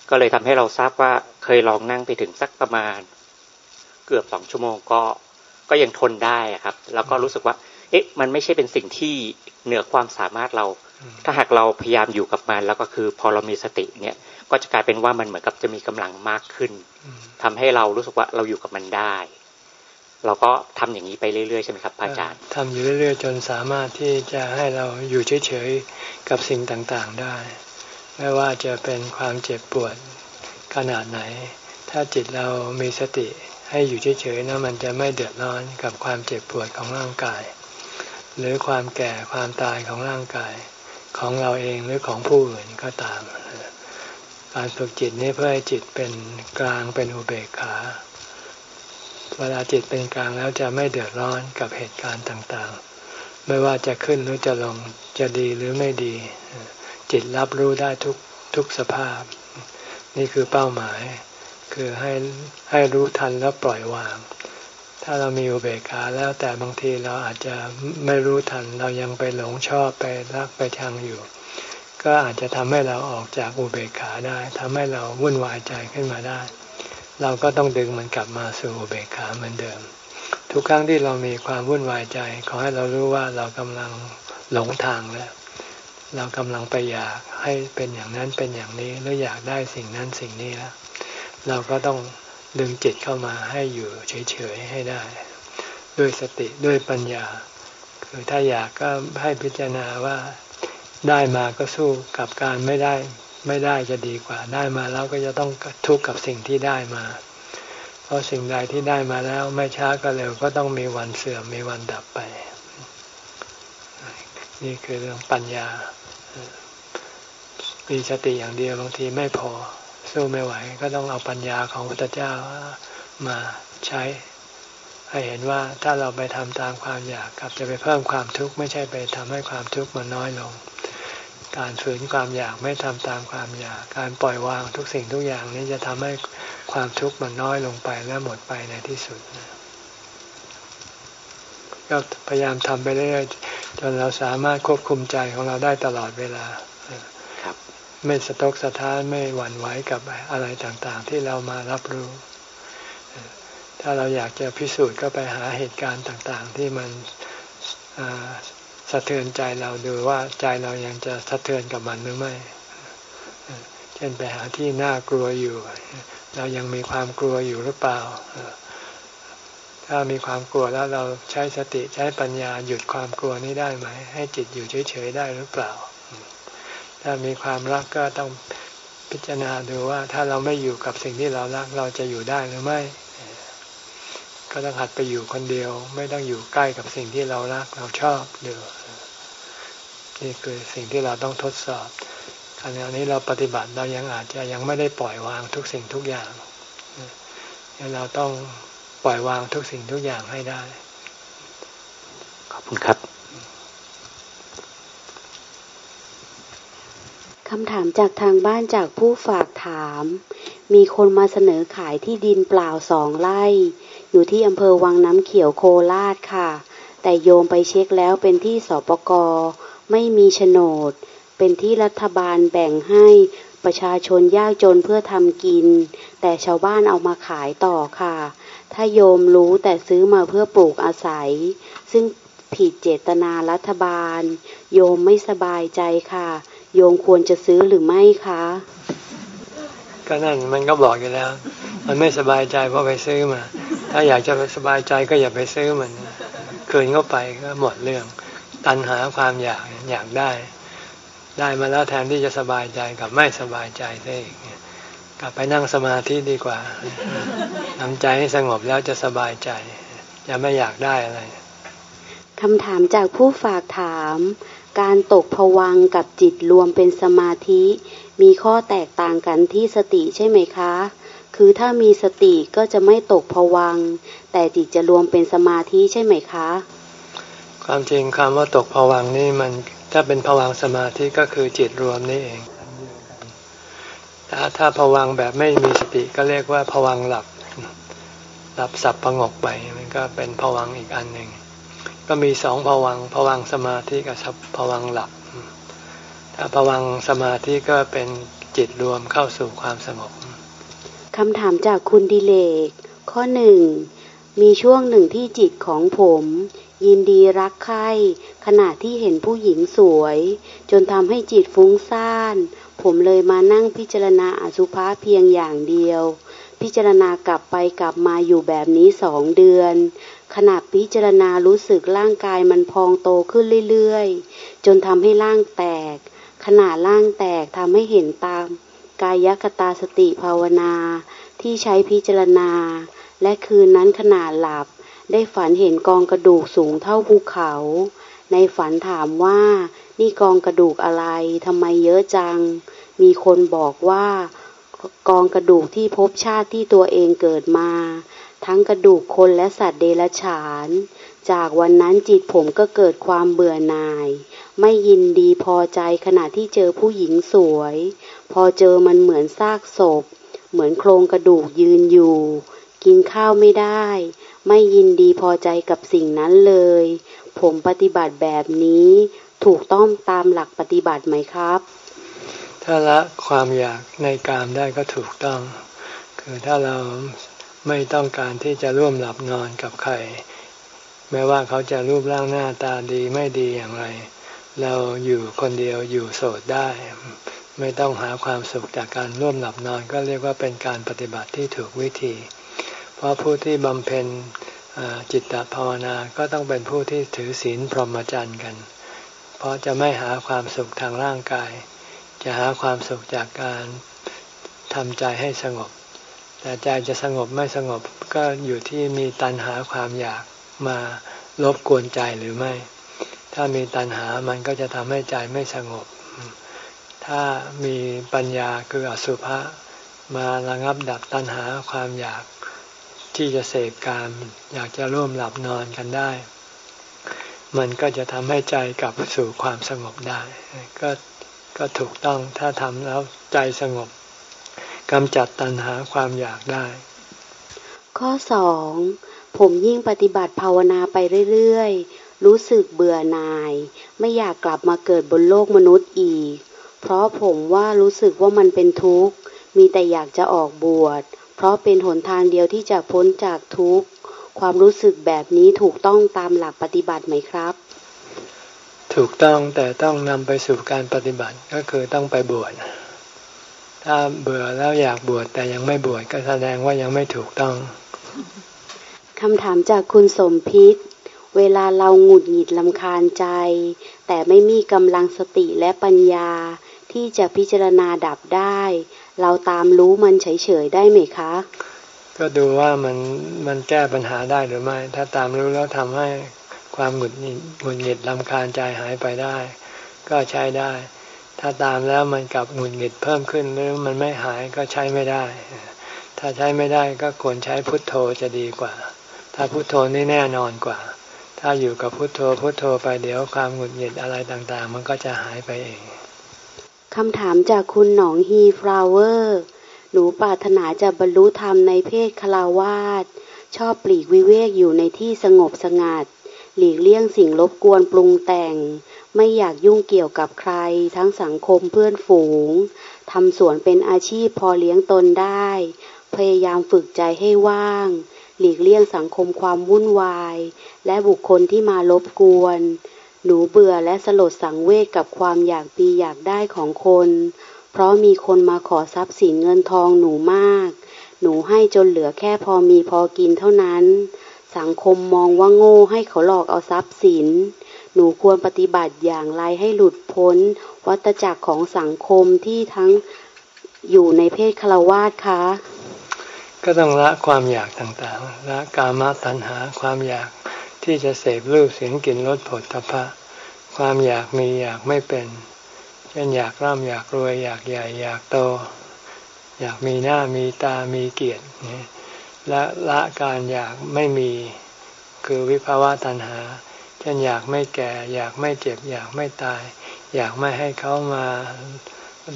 ก็เลยทำให้เราทราบว่าเคยลองนั่งไปถึงสักประมาณ เกือบสองชั่วโมงก็ก็ยังทนได้ครับ แล้วก็รู้สึกว่า เอ๊ะ มันไม่ใช่เป็นสิ่งที่เหนือความสามารถเรา ถ้าหากเราพยายามอยู่กับมันแล้วก็คือ พอเรามีสติเนี่ย ก็จะกลายเป็นว่ามันเหมือนกับจะมีกำลังมากขึ้นทำให้เรารู้สึกว่าเราอยู่กับมันได้ เราก็ทำอย่างนี้ไปเรื่อยๆใช่ไหมครับอาจารย์ทำอยู่เรื่อยๆ จนสามารถที่จะให้เราอยู่เฉยๆกับสิ่งต่างๆได้ ไม่ว่าจะเป็นความเจ็บปวดขนาดไหน ถ้าจิตเรามีสติให้อยู่เฉยๆนะมันจะไม่เดือดร้อนกับความเจ็บปวดของร่างกาย หรือความแก่ความตายของร่างกายของเราเองหรือของผู้อื่นก็ตาม การฝึกจิตนี้เพื่อให้จิตเป็นกลางเป็นอุเบกขา เวลาจิตเป็นกลางแล้วจะไม่เดือดร้อนกับเหตุการณ์ต่างๆ ไม่ว่าจะขึ้นหรือจะลงจะดีหรือไม่ดี จิตรับรู้ได้ทุกทุกสภาพ นี่คือเป้าหมาย คือให้ให้รู้ทันแล้วปล่อยวาง ถ้าเรามีอุเบกขาแล้วแต่บางทีเราอาจจะไม่รู้ทัน เรายังไปหลงชอบไปรักไปชังอยู่ ก็อาจจะทำให้เราออกจากอุเบกขาได้ทำให้เราวุ่นวายใจขึ้นมาได้ เราก็ต้องดึงมันกลับมาสู่อุเบกขาเหมือนเดิม ทุกครั้งที่เรามีความวุ่นวายใจ ขอให้เรารู้ว่าเรากำลังหลงทางแล้ว เรากำลังไปอยากให้เป็นอย่างนั้นเป็นอย่างนี้หรืออยากได้สิ่งนั้นสิ่งนี้แล้วเราก็ต้อง ดึงจิตเข้ามาให้อยู่เฉยๆให้ได้ ด้วยสติด้วยปัญญา คือถ้าอยากก็ให้พิจารณาว่าได้มาก็สู้กับการไม่ได้ไม่ได้จะดีกว่า ได้มาแล้วก็จะต้องทุกข์กับสิ่งที่ได้มา เพราะสิ่งใดที่ได้มาแล้วไม่ช้าก็เร็วก็ต้องมีวันเสื่อมมีวันดับไป นี่คือเรื่องปัญญา มีสติอย่างเดียวบางทีไม่พอ สู้ไม่ไหว ก็ต้องเอาปัญญาของพระพุทธเจ้ามาใช้ ให้เห็นว่าถ้าเราไปทำตามความอยากกับจะไปเพิ่มความทุกข์ไม่ใช่ไปทำให้ความทุกข์มันน้อยลง การฝืนความอยากไม่ทำตามความอยาก การปล่อยวางทุกสิ่งทุกอย่างนี้จะทำให้ความทุกข์มันน้อยลงไปและหมดไปในที่สุดก็พยายามทำไปเรื่อยๆจนเราสามารถควบคุมใจของเราได้ตลอดเวลา ไม่สะทกสะท้านไม่หวั่นไหวกับอะไรต่างๆ ที่เรามารับรู้ ถ้าเราอยากจะพิสูจน์ก็ไปหาเหตุการณ์ต่างๆ ที่มันสะเทือนใจเราดูว่าใจเรายังจะสะเทือนกับมันหรือไม่ เช่นไปหาที่น่ากลัวอยู่ เรายังมีความกลัวอยู่หรือเปล่า ถ้ามีความกลัวแล้วเราใช้สติใช้ปัญญาหยุดความกลัวนี้ได้ไหม ให้จิตอยู่เฉยๆได้หรือเปล่า ถ้ามีความรักก็ต้องพิจารณาดูว่า ถ้าเราไม่อยู่กับสิ่งที่เรารักเราจะอยู่ได้หรือไม่ ก็ต้องหัดไปอยู่คนเดียว ไม่ต้องอยู่ใกล้กับสิ่งที่เรารักเราชอบเดี๋ยวนี่คือสิ่งที่เราต้องทดสอบขณะนี้เราปฏิบัติเรายังอาจจะยังไม่ได้ปล่อยวางทุกสิ่งทุกอย่างเราต้องปล่อยวางทุกสิ่งทุกอย่างให้ได้ ขอบคุณครับ คำถามจากทางบ้านจากผู้ฝากถาม มีคนมาเสนอขายที่ดินเปล่าสองไร่ อยู่ที่อำเภอวังน้ำเขียวโคราชค่ะ แต่โยมไปเช็คแล้วเป็นที่สปกไม่มีโฉนด เป็นที่รัฐบาลแบ่งให้ประชาชนยากจนเพื่อทำกิน แต่ชาวบ้านเอามาขายต่อค่ะ ถ้าโยมรู้แต่ซื้อมาเพื่อปลูกอาศัย ซึ่งผิดเจตนารัฐบาล โยมไม่สบายใจค่ะ โยมควรจะซื้อหรือไม่คะ ก็นั่นมันก็บอกอยู่แล้ว มันไม่สบายใจเพราะไปซื้อมา ถ้าอยากจะสบายใจก็อย่าไปซื้อมัน คืนเข้าไปก็หมดเรื่อง ตันหาความอยากอยากได้ ได้มาแล้วแทนที่จะสบายใจกับไม่สบายใจซะอีกกลับไปนั่งสมาธิดีกว่าทำใจให้สงบแล้วจะสบายใจ จะไม่อยากได้อะไรคำถามจากผู้ฝากถาม การตกผวังกับจิตรวมเป็นสมาธิ มีข้อแตกต่างกันที่สติใช่ไหมคะ คือถ้ามีสติก็จะไม่ตกผวัง แต่จิตจะรวมเป็นสมาธิใช่ไหมคะ ความจริงคำว่าตกผวังนี่มันถ้าเป็นผวังสมาธิก็คือจิตรวมนี่เองถ้าถ้าผวังแบบไม่มีสติก็เรียกว่าผวังหลับหลับสับประงกไปมันก็เป็นผวังอีกอันหนึ่ง ก็มีสองผวังผวังสมาธิกับผวังหลับ ถ้าผวังสมาธิก็เป็นจิตรวมเข้าสู่ความสงบคำถามจากคุณดิเลก ข้อหนึ่งมีช่วงหนึ่งที่จิตของผม ยินดีรักใคร่ขณะที่เห็นผู้หญิงสวย จนทำให้จิตฟุ้งซ่าน ผมเลยมานั่งพิจารณาอสุภะเพียงอย่างเดียว พิจารณากลับไปกลับมาอยู่แบบนี้สองเดือน ขณะพิจารณารู้สึกร่างกายมันพองโตขึ้นเรื่อยๆ จนทำให้ร่างแตก ขณะร่างแตกทำให้เห็นตาม กายคตาสติภาวนาที่ใช้พิจารณา และคืนนั้นขณะหลับ ได้ฝันเห็นกองกระดูกสูงเท่าภูเขา ในฝันถามว่า นี่กองกระดูกอะไรทำไมเยอะจัง มีคนบอกว่ากองกระดูกที่พบชาติที่ตัวเองเกิดมา ทั้งกระดูกคนและสัตว์เดรัจฉาน จากวันนั้นจิตผมก็เกิดความเบื่อหน่าย ไม่ยินดีพอใจขณะที่เจอผู้หญิงสวย พอเจอมันเหมือนซากศพ เหมือนโครงกระดูกยืนอยู่ กินข้าวไม่ได้ ไม่ยินดีพอใจกับสิ่งนั้นเลย ผมปฏิบัติแบบนี้ถูกต้องตามหลักปฏิบัติไหมครับ ถ้าละความอยากในกามได้ก็ถูกต้อง คือถ้าเรา ไม่ต้องการที่จะร่วมหลับนอนกับใคร แม้ว่าเขาจะรูปร่างหน้าตาดีไม่ดีอย่างไร เราอยู่คนเดียวอยู่โสดได้ ไม่ต้องหาความสุขจากการร่วมหลับนอนก็เรียกว่าเป็นการปฏิบัติที่ถูกวิธี เพราะผู้ที่บำเพ็ญจิตตภาวนาก็ต้องเป็นผู้ที่ถือศีลพรหมจรรย์กัน เพราะจะไม่หาความสุขทางร่างกาย จะหาความสุขจากการทำใจให้สงบ แต่ใจจะสงบไม่สงบก็อยู่ที่มีตัณหาความอยากมารบกวนใจหรือไม่ ถ้ามีตัณหามันก็จะทำให้ใจไม่สงบ ถ้ามีปัญญาคืออสุภะมาระงับดับตัณหาความอยากที่จะเสพการอยากจะร่วมหลับนอนกันได้ มันก็จะทำให้ใจกลับสู่ความสงบได้ ก็ก็ถูกต้องถ้าทำแล้วใจสงบ กำจัดตัณหาความอยากได้ ข้อสองผมยิ่งปฏิบัติภาวนาไปเรื่อยๆ รู้สึกเบื่อหน่าย ไม่อยากกลับมาเกิดบนโลกมนุษย์อีก เพราะผมว่ารู้สึกว่ามันเป็นทุกข์ มีแต่อยากจะออกบวช เพราะเป็นหนทางเดียวที่จะพ้นจากทุกข์ ความรู้สึกแบบนี้ถูกต้องตามหลักปฏิบัติไหมครับ ถูกต้องแต่ต้องนำไปสู่การปฏิบัติก็คือต้องไปบวช ถ้าเบื่อแล้วอยากบวชแต่ยังไม่บวชก็แสดงว่ายังไม่ถูกต้องคำถามจากคุณสมพิษ เวลาเราหงุดหงิดลำคาญใจ แต่ไม่มีกำลังสติและปัญญาที่จะพิจารณาดับได้ เราตามรู้มันเฉยๆได้ไหมคะ ก็ดูว่ามันมันแก้ปัญหาได้หรือไม่ ถ้าตามรู้แล้วทำให้ความหงุดหงิดหงุดหงิดลำคาญใจหายไปได้ ก็ใช้ได้ ถ้าตามแล้วมันกลับหงุดหงิดเพิ่มขึ้นหรือมันไม่หายก็ใช้ไม่ได้ ถ้าใช้ไม่ได้ก็ควรใช้พุทโธจะดีกว่า ถ้าพุทโธนี่แน่นอนกว่า ถ้าอยู่กับพุทโธพุทโธไปเดี๋ยวความหงุดหงิดอะไรต่างๆ มันก็จะหายไปเองคำถามจากคุณหนองฮีฟลาวเวอร์ หนูปรารถนาจะบรรลุธรรมในเพศฆราวาสชอบปลีกวิเวกอยู่ในที่สงบสงัด หลีกเลี่ยงสิ่งรบกวนปรุงแต่ง ไม่อยากยุ่งเกี่ยวกับใคร ทั้งสังคมเพื่อนฝูงทำสวนเป็นอาชีพพอเลี้ยงตนได้ พยายามฝึกใจให้ว่าง หลีกเลี่ยงสังคมความวุ่นวาย และบุคคลที่มารบกวน หนูเบื่อและสลดสังเวชกับความอยากปีอยากได้ของคน เพราะมีคนมาขอทรัพย์สินเงินทองหนูมาก หนูให้จนเหลือแค่พอมีพอกินเท่านั้น สังคมมองว่าโง่ให้เขาหลอกเอาทรัพย์สิน หนูควรปฏิบัติอย่างไรให้หลุดพ้น วัตจักรของสังคมที่ทั้งอยู่ในเพศคารวาสคะ ก็ต้องละความอยากต่างๆ ละกามตัณหาความอยากที่จะเสพรูปเสียงกลิ่นรสผลตภะความอยากมีอยากไม่เป็น เช่นอยากร่ำอยากรวยอยากใหญ่อยากโต อยากมีหน้ามีตามีเกียรติและละการอยากไม่มีคือวิภาวะตัณหา เช่นอยากไม่แก่ อยากไม่เจ็บ อยากไม่ตาย อยากไม่ให้เขามา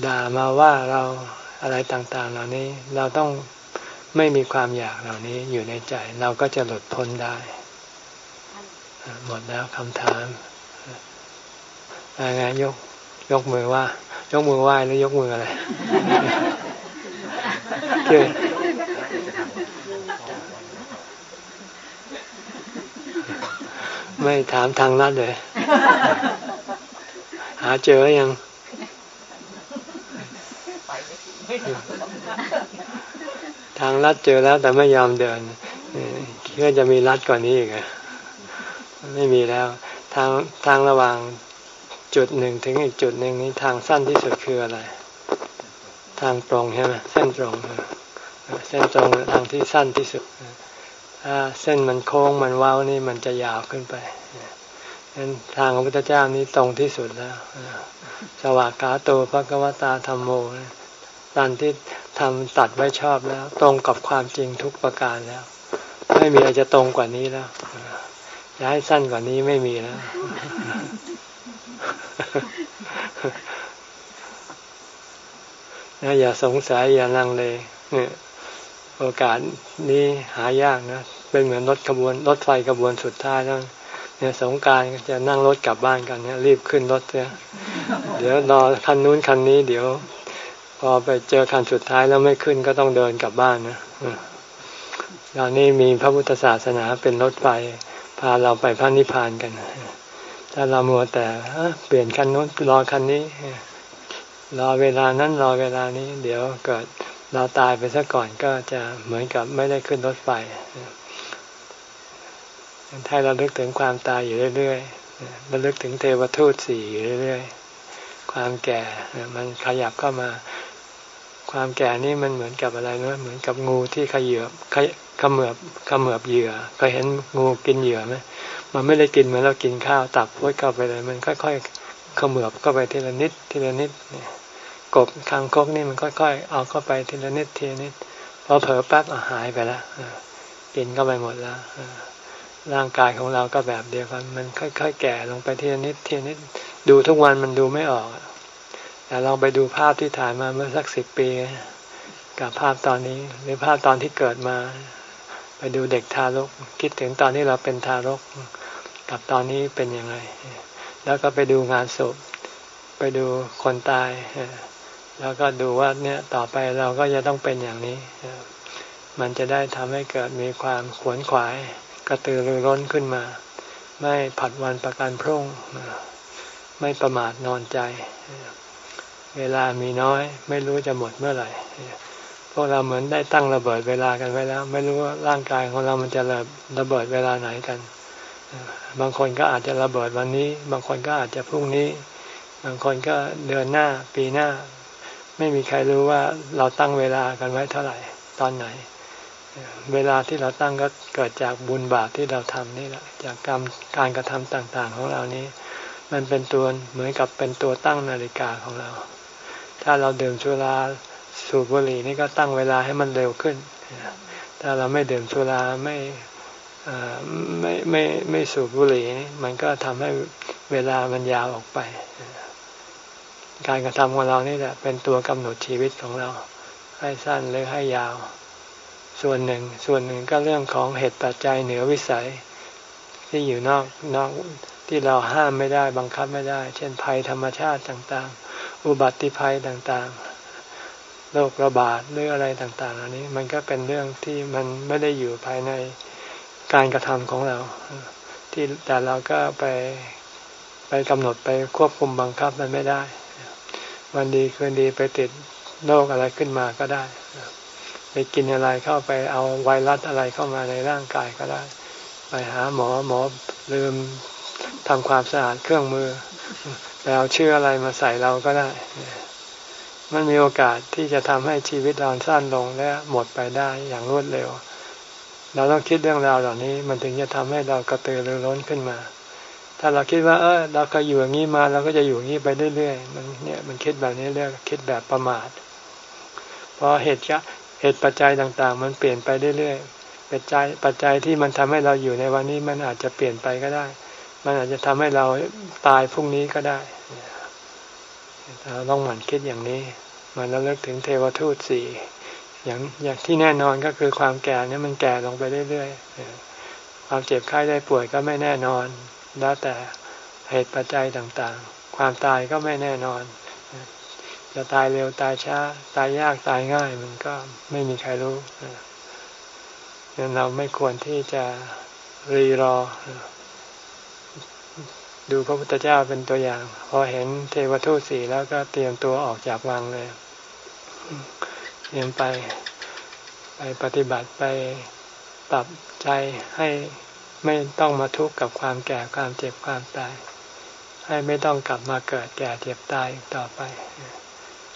ด่ามาว่าเราอะไรต่างๆ เหล่านี้เราต้องไม่มีความอยากเหล่านี้อยู่ในใจ เราก็จะหลุดพ้นได้ หมดแล้วคำถามอะไรยกยกมือว่า ยกมือไหว้หรือยกมืออะไรคือ ไม่ถามทางลัดเลย หาเจอยังทางลัดเจอแล้วแต่ไม่ยอมเดินคิดว่าจะมีลัดก่อนนี้อีกอะไม่มีแล้ว ทางทางระหว่างจุดหนึ่งถึงอีกจุดหนึ่งนี้ทางสั้นที่สุดคืออะไร ทางตรงใช่ไหมเส้นตรงเส้นตรงทางที่สั้นที่สุดถ้า เส้นมันโค้งมันว้าวนี่มันจะยาวขึ้นไปนั้นทางของพระเจ้านี้ตรงที่สุดแล้วสวากขาโตพระกวตาธรรมโมตอนที่ทำตัดไว้ชอบแล้ว ตรงกับความจริงทุกประการแล้ว ไม่มีอะไรจะตรงกว่านี้แล้วจะให้สั้นกว่านี้ไม่มีแล้วนะอย่าสงสัยอย่าลังเลเนี่ย โอกาสนี้หายากนะ เป็นเหมือนรถขบวนรถไฟขบวนสุดท้ายแล้วเนี่ยสงการจะนั่งรถกลับบ้านกันเนี่ยรีบขึ้นรถเนี่ยเดี๋ยวรอคันนู้นคันนี้เดี๋ยว พอไปเจอคันสุดท้ายแล้วไม่ขึ้นก็ต้องเดินกลับบ้านนะตอนนี้มีพระพุทธศาสนาเป็นรถไฟพาเราไปพระนิพพานกันถ้าเรามัวแต่เปลี่ยนคันนู้นรอคันนี้รอเวลานั้นรอเวลานี้ เดี๋ยวเกิด เราตายไปซะก่อนก็จะเหมือนกับไม่ได้ขึ้นรถไฟถ้าเราลึกถึงความตายอยู่เรื่อยๆเราลึกถึงเทวทูตสี่อยู่เรื่อยๆ ความแก่มันขยับเข้ามา ความแก่นี่มันเหมือนกับอะไรนะเหมือนกับงูที่ขยือบขมือบขมือบเหยื่อเคยเห็นงูกินเหยื่อไหมมันไม่ได้กินเหมือนเรากินข้าวตับพดเข้าไปเลย มันค่อยๆขมือบเข้าไปทีละนิดทีละนิดเนี่ย กบคางคกนี่มันค่อยๆ เอาเข้าไปทีละนิดทีละนิดพอเผลอแป๊บหายไปแล้วกินเข้าไปหมดแล้วร่างกายของเราก็แบบเดียวกัน มันค่อย ๆ แก่ลงไปทีละนิดทีละนิดดูทุกวันมันดูไม่ออกแต่ลองไปดูภาพที่ถ่ายมาเมื่อสักสิบปี กับภาพตอนนี้ หรือภาพตอนที่เกิดมา ไปดูเด็กทารก คิดถึงตอนที่เราเป็นทารก กับตอนนี้เป็นยังไง แล้วก็ไปดูงานศพ ไปดูคนตาย แล้วก็ดูว่าเนี่ยต่อไปเราก็จะต้องเป็นอย่างนี้ มันจะได้ทำให้เกิดมีความขวนขวายกระตือรือร้นขึ้นมา ไม่ผัดวันประกันพรุ่ง ไม่ประมาทนอนใจ เวลามีน้อย ไม่รู้จะหมดเมื่อไหร่พวกเราเหมือนได้ตั้งระเบิดเวลากันไว้แล้ว ไม่รู้ว่าร่างกายของเรามันจะระเบิดเวลาไหนกัน บางคนก็อาจจะระเบิดวันนี้ บางคนก็อาจจะพรุ่งนี้ บางคนก็เดือนหน้าปีหน้า ไม่มีใครรู้ว่าเราตั้งเวลากันไว้เท่าไหร่ ตอนไหน เวลาที่เราตั้งก็เกิดจากบุญบาปที่เราทำนี่แหละ จากกรรมการกระทำต่างๆ ของเรานี้ มันเป็นตัวเหมือนกับเป็นตัวตั้งนาฬิกาของเรา ถ้าเราดื่มสุราสูบบุหรี่นี่ก็ตั้งเวลาให้มันเร็วขึ้น ถ้าเราไม่ดื่มสุราไม่ไม่ไม่ไม่สูบบุหรี่มันก็ทำให้เวลามันยาวออกไป การกระทำของเรานี่แหละเป็นตัวกำหนดชีวิตของเรา ให้สั้นหรือให้ยาว ส่วนหนึ่ง ส่วนหนึ่งก็เรื่องของเหตุปัจจัยเหนือวิสัย ที่อยู่นอกนอกที่เราห้ามไม่ได้บังคับไม่ได้ เช่นภัยธรรมชาติต่างๆ อุบัติภัยต่างๆโรคระบาดหรืออะไรต่างๆอันนี้มันก็เป็นเรื่องที่มันไม่ได้อยู่ภายในการกระทำของเรา ที่แต่เราก็ไปไปกำหนดไปควบคุมบังคับมันไม่ได้ วันดีคืนดีไปติดโรคอะไรขึ้นมาก็ได้ ไปกินอะไรเข้าไปเอาไวรัสอะไรเข้ามาในร่างกายก็ได้ ไปหาหมอหมอลืมทำความสะอาดเครื่องมือไปเอาเชื้ออะไรมาใส่เราก็ได้ มันมีโอกาสที่จะทำให้ชีวิตเราสั้นลงและหมดไปได้อย่างรวดเร็ว เราต้องคิดเรื่องราวเหล่านี้ มันถึงจะทำให้เรากระตือรือร้นขึ้นมา ถ้าเราคิดว่า เออเราก็อยู่อย่างนี้มาเราก็จะอยู่อย่างนี้ไปเรื่อยๆมันเนี่ยมันคิดแบบนี้เรียกคิดแบบประมาทพอเหตุเหตุปัจจัยต่างๆ มันเปลี่ยนไปเรื่อยๆปัจจัยปัจจัยที่มันทำให้เราอยู่ในวันนี้มันอาจจะเปลี่ยนไปก็ได้ มันอาจจะทำให้เราตายพรุ่งนี้ก็ได้เราต้องหมั่นคิดอย่างนี้มันระลึกถึงเทวทูตสี่อย่างอย่างที่แน่นอนก็คือความแก่เนี่ยมันแก่ลงไปเรื่อยๆความเจ็บไข้ได้ป่วยก็ไม่แน่นอน แล้วแต่เหตุปัจจัยต่างๆ ความตายก็ไม่แน่นอน จะตายเร็วตายช้า ตายยากตายง่ายมันก็ไม่มีใครรู้ดังนั้นเราไม่ควรที่จะรีรอ ดูพระพุทธเจ้าเป็นตัวอย่าง พอเห็นเทวทูตสี่แล้วก็เตรียมตัวออกจากวังเลย เตรียมไปไปปฏิบัติไปปรับใจให้ ไม่ต้องมาทุกข์กับความแก่ความเจ็บความตาย ให้ไม่ต้องกลับมาเกิดแก่เจ็บตายต่อไป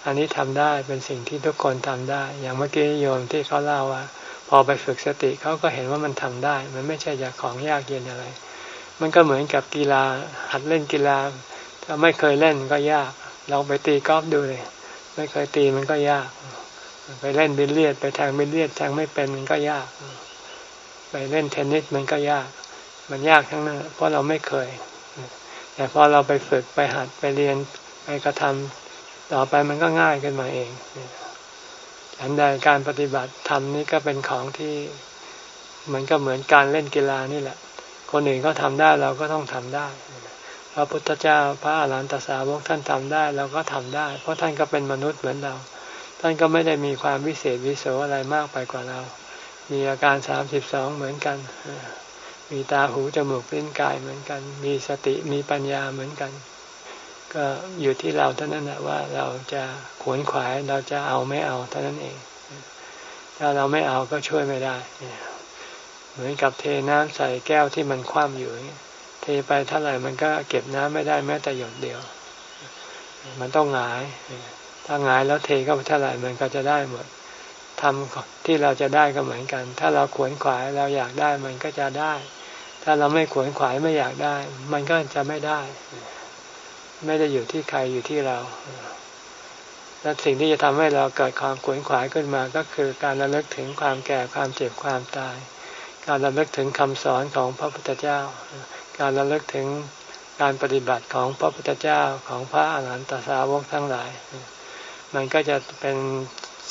อันนี้ทำได้เป็นสิ่งที่ทุกคนทำได้ อย่างเมื่อกี้โยมที่เขาเล่าว่า พอไปฝึกสติเขาก็เห็นว่ามันทำได้ มันไม่ใช่จะของยากเย็นอะไรมันมันก็เหมือนกับกีฬาหัดเล่นกีฬา ถ้าไม่เคยเล่นก็ยากลองไปตีกอล์ฟดูเลย ไม่เคยตีมันก็ยาก ไปเล่นบิลเลียดไปแทงบิลเลียดแทงไม่เป็นมันก็ยาก ไปเล่นเทนนิสมันก็ยาก มันยากทั้งนั้นเพราะเราไม่เคย แต่พอเราไปฝึกไปหัดไปเรียนไปกระทำต่อไปมันก็ง่ายขึ้นมาเองอันใดการปฏิบัติธรรมนี่ก็เป็นของที่มันก็เหมือนการเล่นกีฬานี่แหละ คนอื่นก็ทำได้เราก็ต้องทำได้ พระพุทธเจ้าพระอาหารหันตสาวกท่านทำได้เราก็ทำได้ เพราะท่านก็เป็นมนุษย์เหมือนเรา ท่านก็ไม่ได้มีความวิเศษวิโสอะไรมากไปกว่าเรา มีอาการสามสิบสองเหมือนกัน มีตาหูจมูกลิ้นกายเหมือนกัน มีสติมีปัญญาเหมือนกัน ก็อยู่ที่เราเท่านั้นแหละว่าเราจะขวนขวายเราจะเอาไม่เอาเท่านั้นเอง ถ้าเราไม่เอาก็ช่วยไม่ได้เหมือนกับเทน้ำใส่แก้วที่มันคว่ำอยู่เทไปเท่าไหร่มันก็เก็บน้ำไม่ได้แม้แต่หยดเดียว มันต้องหงาย ถ้าหงายแล้วเทเข้าไปเท่าไหร่มันก็จะได้หมดทำที่เราจะได้ก็เหมือนกัน ถ้าเราขวนขวายเราอยากได้มันก็จะได้ ถ้าเราไม่ขวนขวายไม่อยากได้ มันก็จะไม่ได้ ไม่ได้อยู่ที่ใครอยู่ที่เราและสิ่งที่จะทำให้เราเกิดความขวนขวายขึ้นมา ก็คือการระลึกถึงความแก่ความเจ็บความตาย การระลึกถึงคำสอนของพระพุทธเจ้า การระลึกถึงการปฏิบัติของพระพุทธเจ้าของพระอาหารหันตสาวกทั้งหลาย มันก็จะเป็น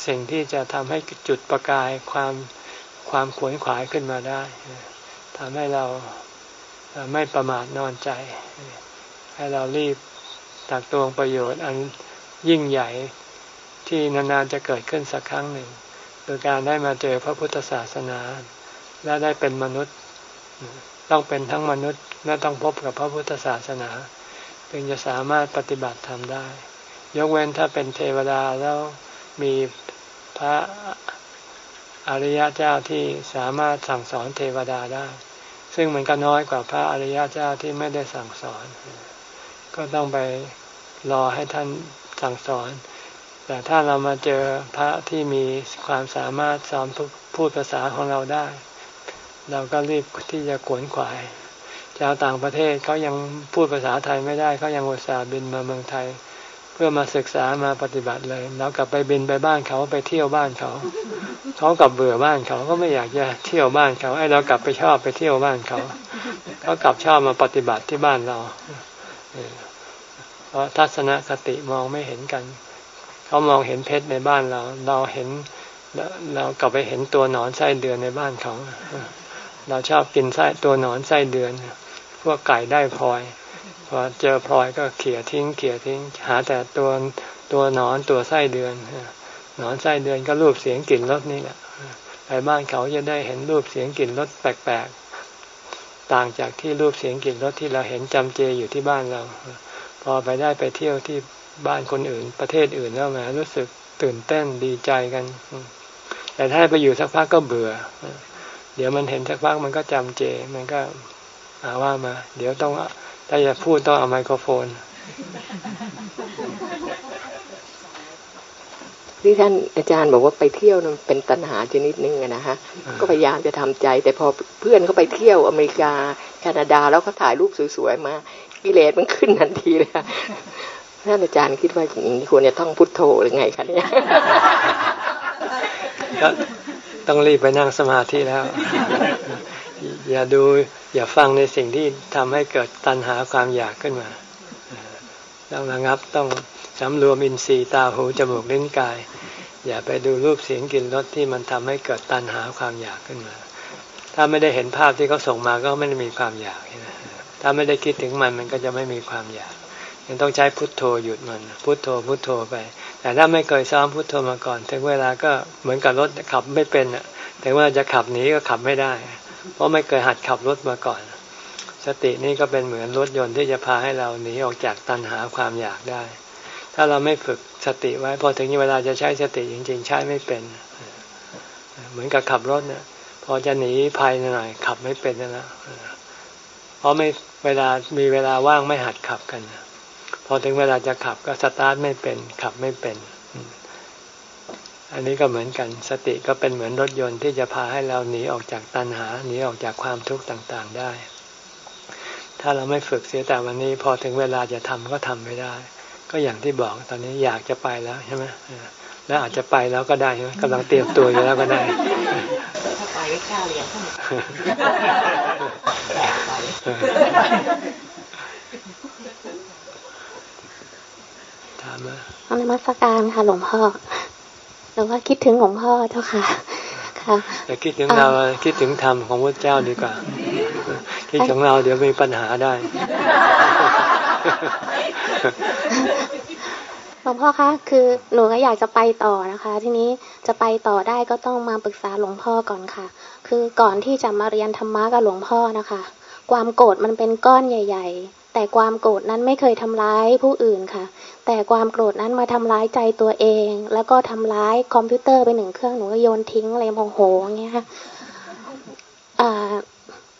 สิ่งที่จะทำให้จุดประกายความความขวนขวายขึ้นมาได้ ทำให้เราไม่ประมาทนอนใจ ให้เรารีบตักตวงประโยชน์อันยิ่งใหญ่ที่นานๆจะเกิดขึ้นสักครั้งหนึ่งคือการได้มาเจอพระพุทธศาสนา และได้เป็นมนุษย์ ต้องเป็นทั้งมนุษย์และต้องพบกับพระพุทธศาสนาจึงจะสามารถปฏิบัติทำได้ ยกเว้นถ้าเป็นเทวดาแล้วมีพระอริยะเจ้าที่สามารถสั่งสอนเทวดาได้ ซึ่งมันก็น้อยกว่าพระอริยเจ้าที่ไม่ได้สั่งสอน ก็ต้องไปรอให้ท่านสั่งสอน แต่ถ้าเรามาเจอพระที่มีความสามารถสอนพูดภาษาของเราได้ เราก็รีบที่จะขวนขวายชาวต่างประเทศเขายังพูดภาษาไทยไม่ได้เขายังอุตส่าห์บินมาเมืองไทย พื่อมาศึกษามาปฏิบัติเลยแล้วกลับไปบินไปบ้านเขาไปเที่ยวบ้านเขาเขากลับเบื่อบ้านเขาก็ไม่อยากจะเที่ยวบ้านเขาไอ้เรากลับไปชอบไปเที่ยวบ้านเขาเขากลับชอบมาปฏิบัติที่บ้านเราเพราะทัศนคติมองไม่เห็นกันเขามองเห็นเพชรในบ้านเรา เราเห็นเรากลับไปเห็นตัวหนอนไส้เดือนในบ้านเขาเราชอบกินไส้ตัวหนอนไส้เดือน พวกไก่ได้พลอย พอเจอพลอยก็เขี่ยทิ้งเขี่ยทิ้ง หาแต่ตัวตัวหนอนตัวไส้เดือนหนอนไส้เดือนก็รูปเสียงกลิ่นรสนี่แหละไปบ้านเขาจะได้เห็นรูปเสียงกลิ่นรสแปลกๆ ต่างจากที่รูปเสียงกลิ่นรสที่เราเห็นจำเจอยู่ที่บ้านเรา พอไปได้ไปเที่ยวที่บ้านคนอื่น ประเทศอื่นแล้วแหมรู้สึกตื่นเต้นดีใจกัน แต่ถ้าไปอยู่สักพักก็เบื่อ เดี๋ยวมันเห็นสักพักมันก็จำเจ มันก็อาว่ามา เดี๋ยวต้อง ถ้าจะพูดต้องเอาไมโครโฟนที่ท่านอาจารย์บอกว่าไปเที่ยวมันเป็นตัณหาชนิดนึงนะฮะก็พยายามจะทำใจ แต่พอเพื่อนเขาไปเที่ยวอเมริกาแคนาดาแล้วเขาถ่ายรูปสวยๆมากิเลสมันขึ้นทันทีเลยท่านอาจารย์คิดว่าอย่างนี้ควรจะต้องพุทโธหรือไงคะเนี่ยต้องรีบไปนั่งสมาธิแล้ว อย่าดู อย่าฟังในสิ่งที่ทำให้เกิดตัณหาความอยากขึ้นมา ต้องระงับต้องสำรวมอินทรีย์ตาหูจมูกลิ้นกาย อย่าไปดูรูปเสียงกลิ่นรสที่มันทำให้เกิดตัณหาความอยากขึ้นมา ถ้าไม่ได้เห็นภาพที่เขาส่งมาก็ไม่ได้มีความอยากนะถ้าไม่ได้คิดถึงมันมันก็จะไม่มีความอยากยังต้องใช้พุทโธหยุดมันพุทโธพุทโธไป แต่ถ้าไม่เคยซ้อมพุทโธมาก่อน ถึงเวลาก็เหมือนกับรถขับไม่เป็นอะแต่ว่าจะขับหนีก็ขับไม่ได้ เพราะไม่เคยหัดขับรถมาก่อน สตินี่ก็เป็นเหมือนรถยนต์ที่จะพาให้เราหนีออกจากตันหาความอยากได้ ถ้าเราไม่ฝึกสติไว้พอถึงเวลาจะใช้สติจริง ๆ ใช้ไม่เป็น เหมือนกับขับรถเนี่ยพอจะหนีภัยหน่อยขับไม่เป็นนั่นแหละเพราะไม่เวลามีเวลาว่างไม่หัดขับกัน พอถึงเวลาจะขับก็สตาร์ทไม่เป็น ขับไม่เป็น อันนี้ก็เหมือนกันสติก็เป็นเหมือนรถยนต์ที่จะพาให้เราหนีออกจากตัณหาหนีออกจากความทุกข์ต่างๆได้ ถ้าเราไม่ฝึกเสียแต่วันนี้พอถึงเวลาจะทำก็ทำไม่ได้ ก็อย่างที่บอกตอนนี้อยากจะไปแล้วใช่ไหมแล้วอาจจะไปแล้วก็ได้ใช่ไหมกำลังเตรียมตัวอยู่แล้วก็ได้ถ้าไปก็กล้าเรียนถามมาอานมัสการค่ะหลวงพ่อ หลวงพ่อคิดถึงหลวงพ่อเจ้าค่ะค่ะแต่คิดถึงเราคิดถึงธรรมของพระเจ้าดีกว่า คิดของเราเดี๋ยวมีปัญหาได้หลวงพ่อคะคือหนูก็อยากจะไปต่อนะคะ ทีนี้จะไปต่อได้ก็ต้องมาปรึกษาหลวงพ่อก่อนค่ะ คือก่อนที่จะมาเรียนธรรมะกับหลวงพ่อนะคะ ความโกรธมันเป็นก้อนใหญ่ ๆ แต่ความโกรธนั้นไม่เคยทำร้ายผู้อื่นค่ะ แต่ความโกรธนั้นมาทำร้ายใจตัวเอง แล้วก็ทำร้ายคอมพิวเตอร์ไปหนึ่งเครื่องหนูก็โยนทิ้งเลยโมโหอย่างเงี้ยค่ะ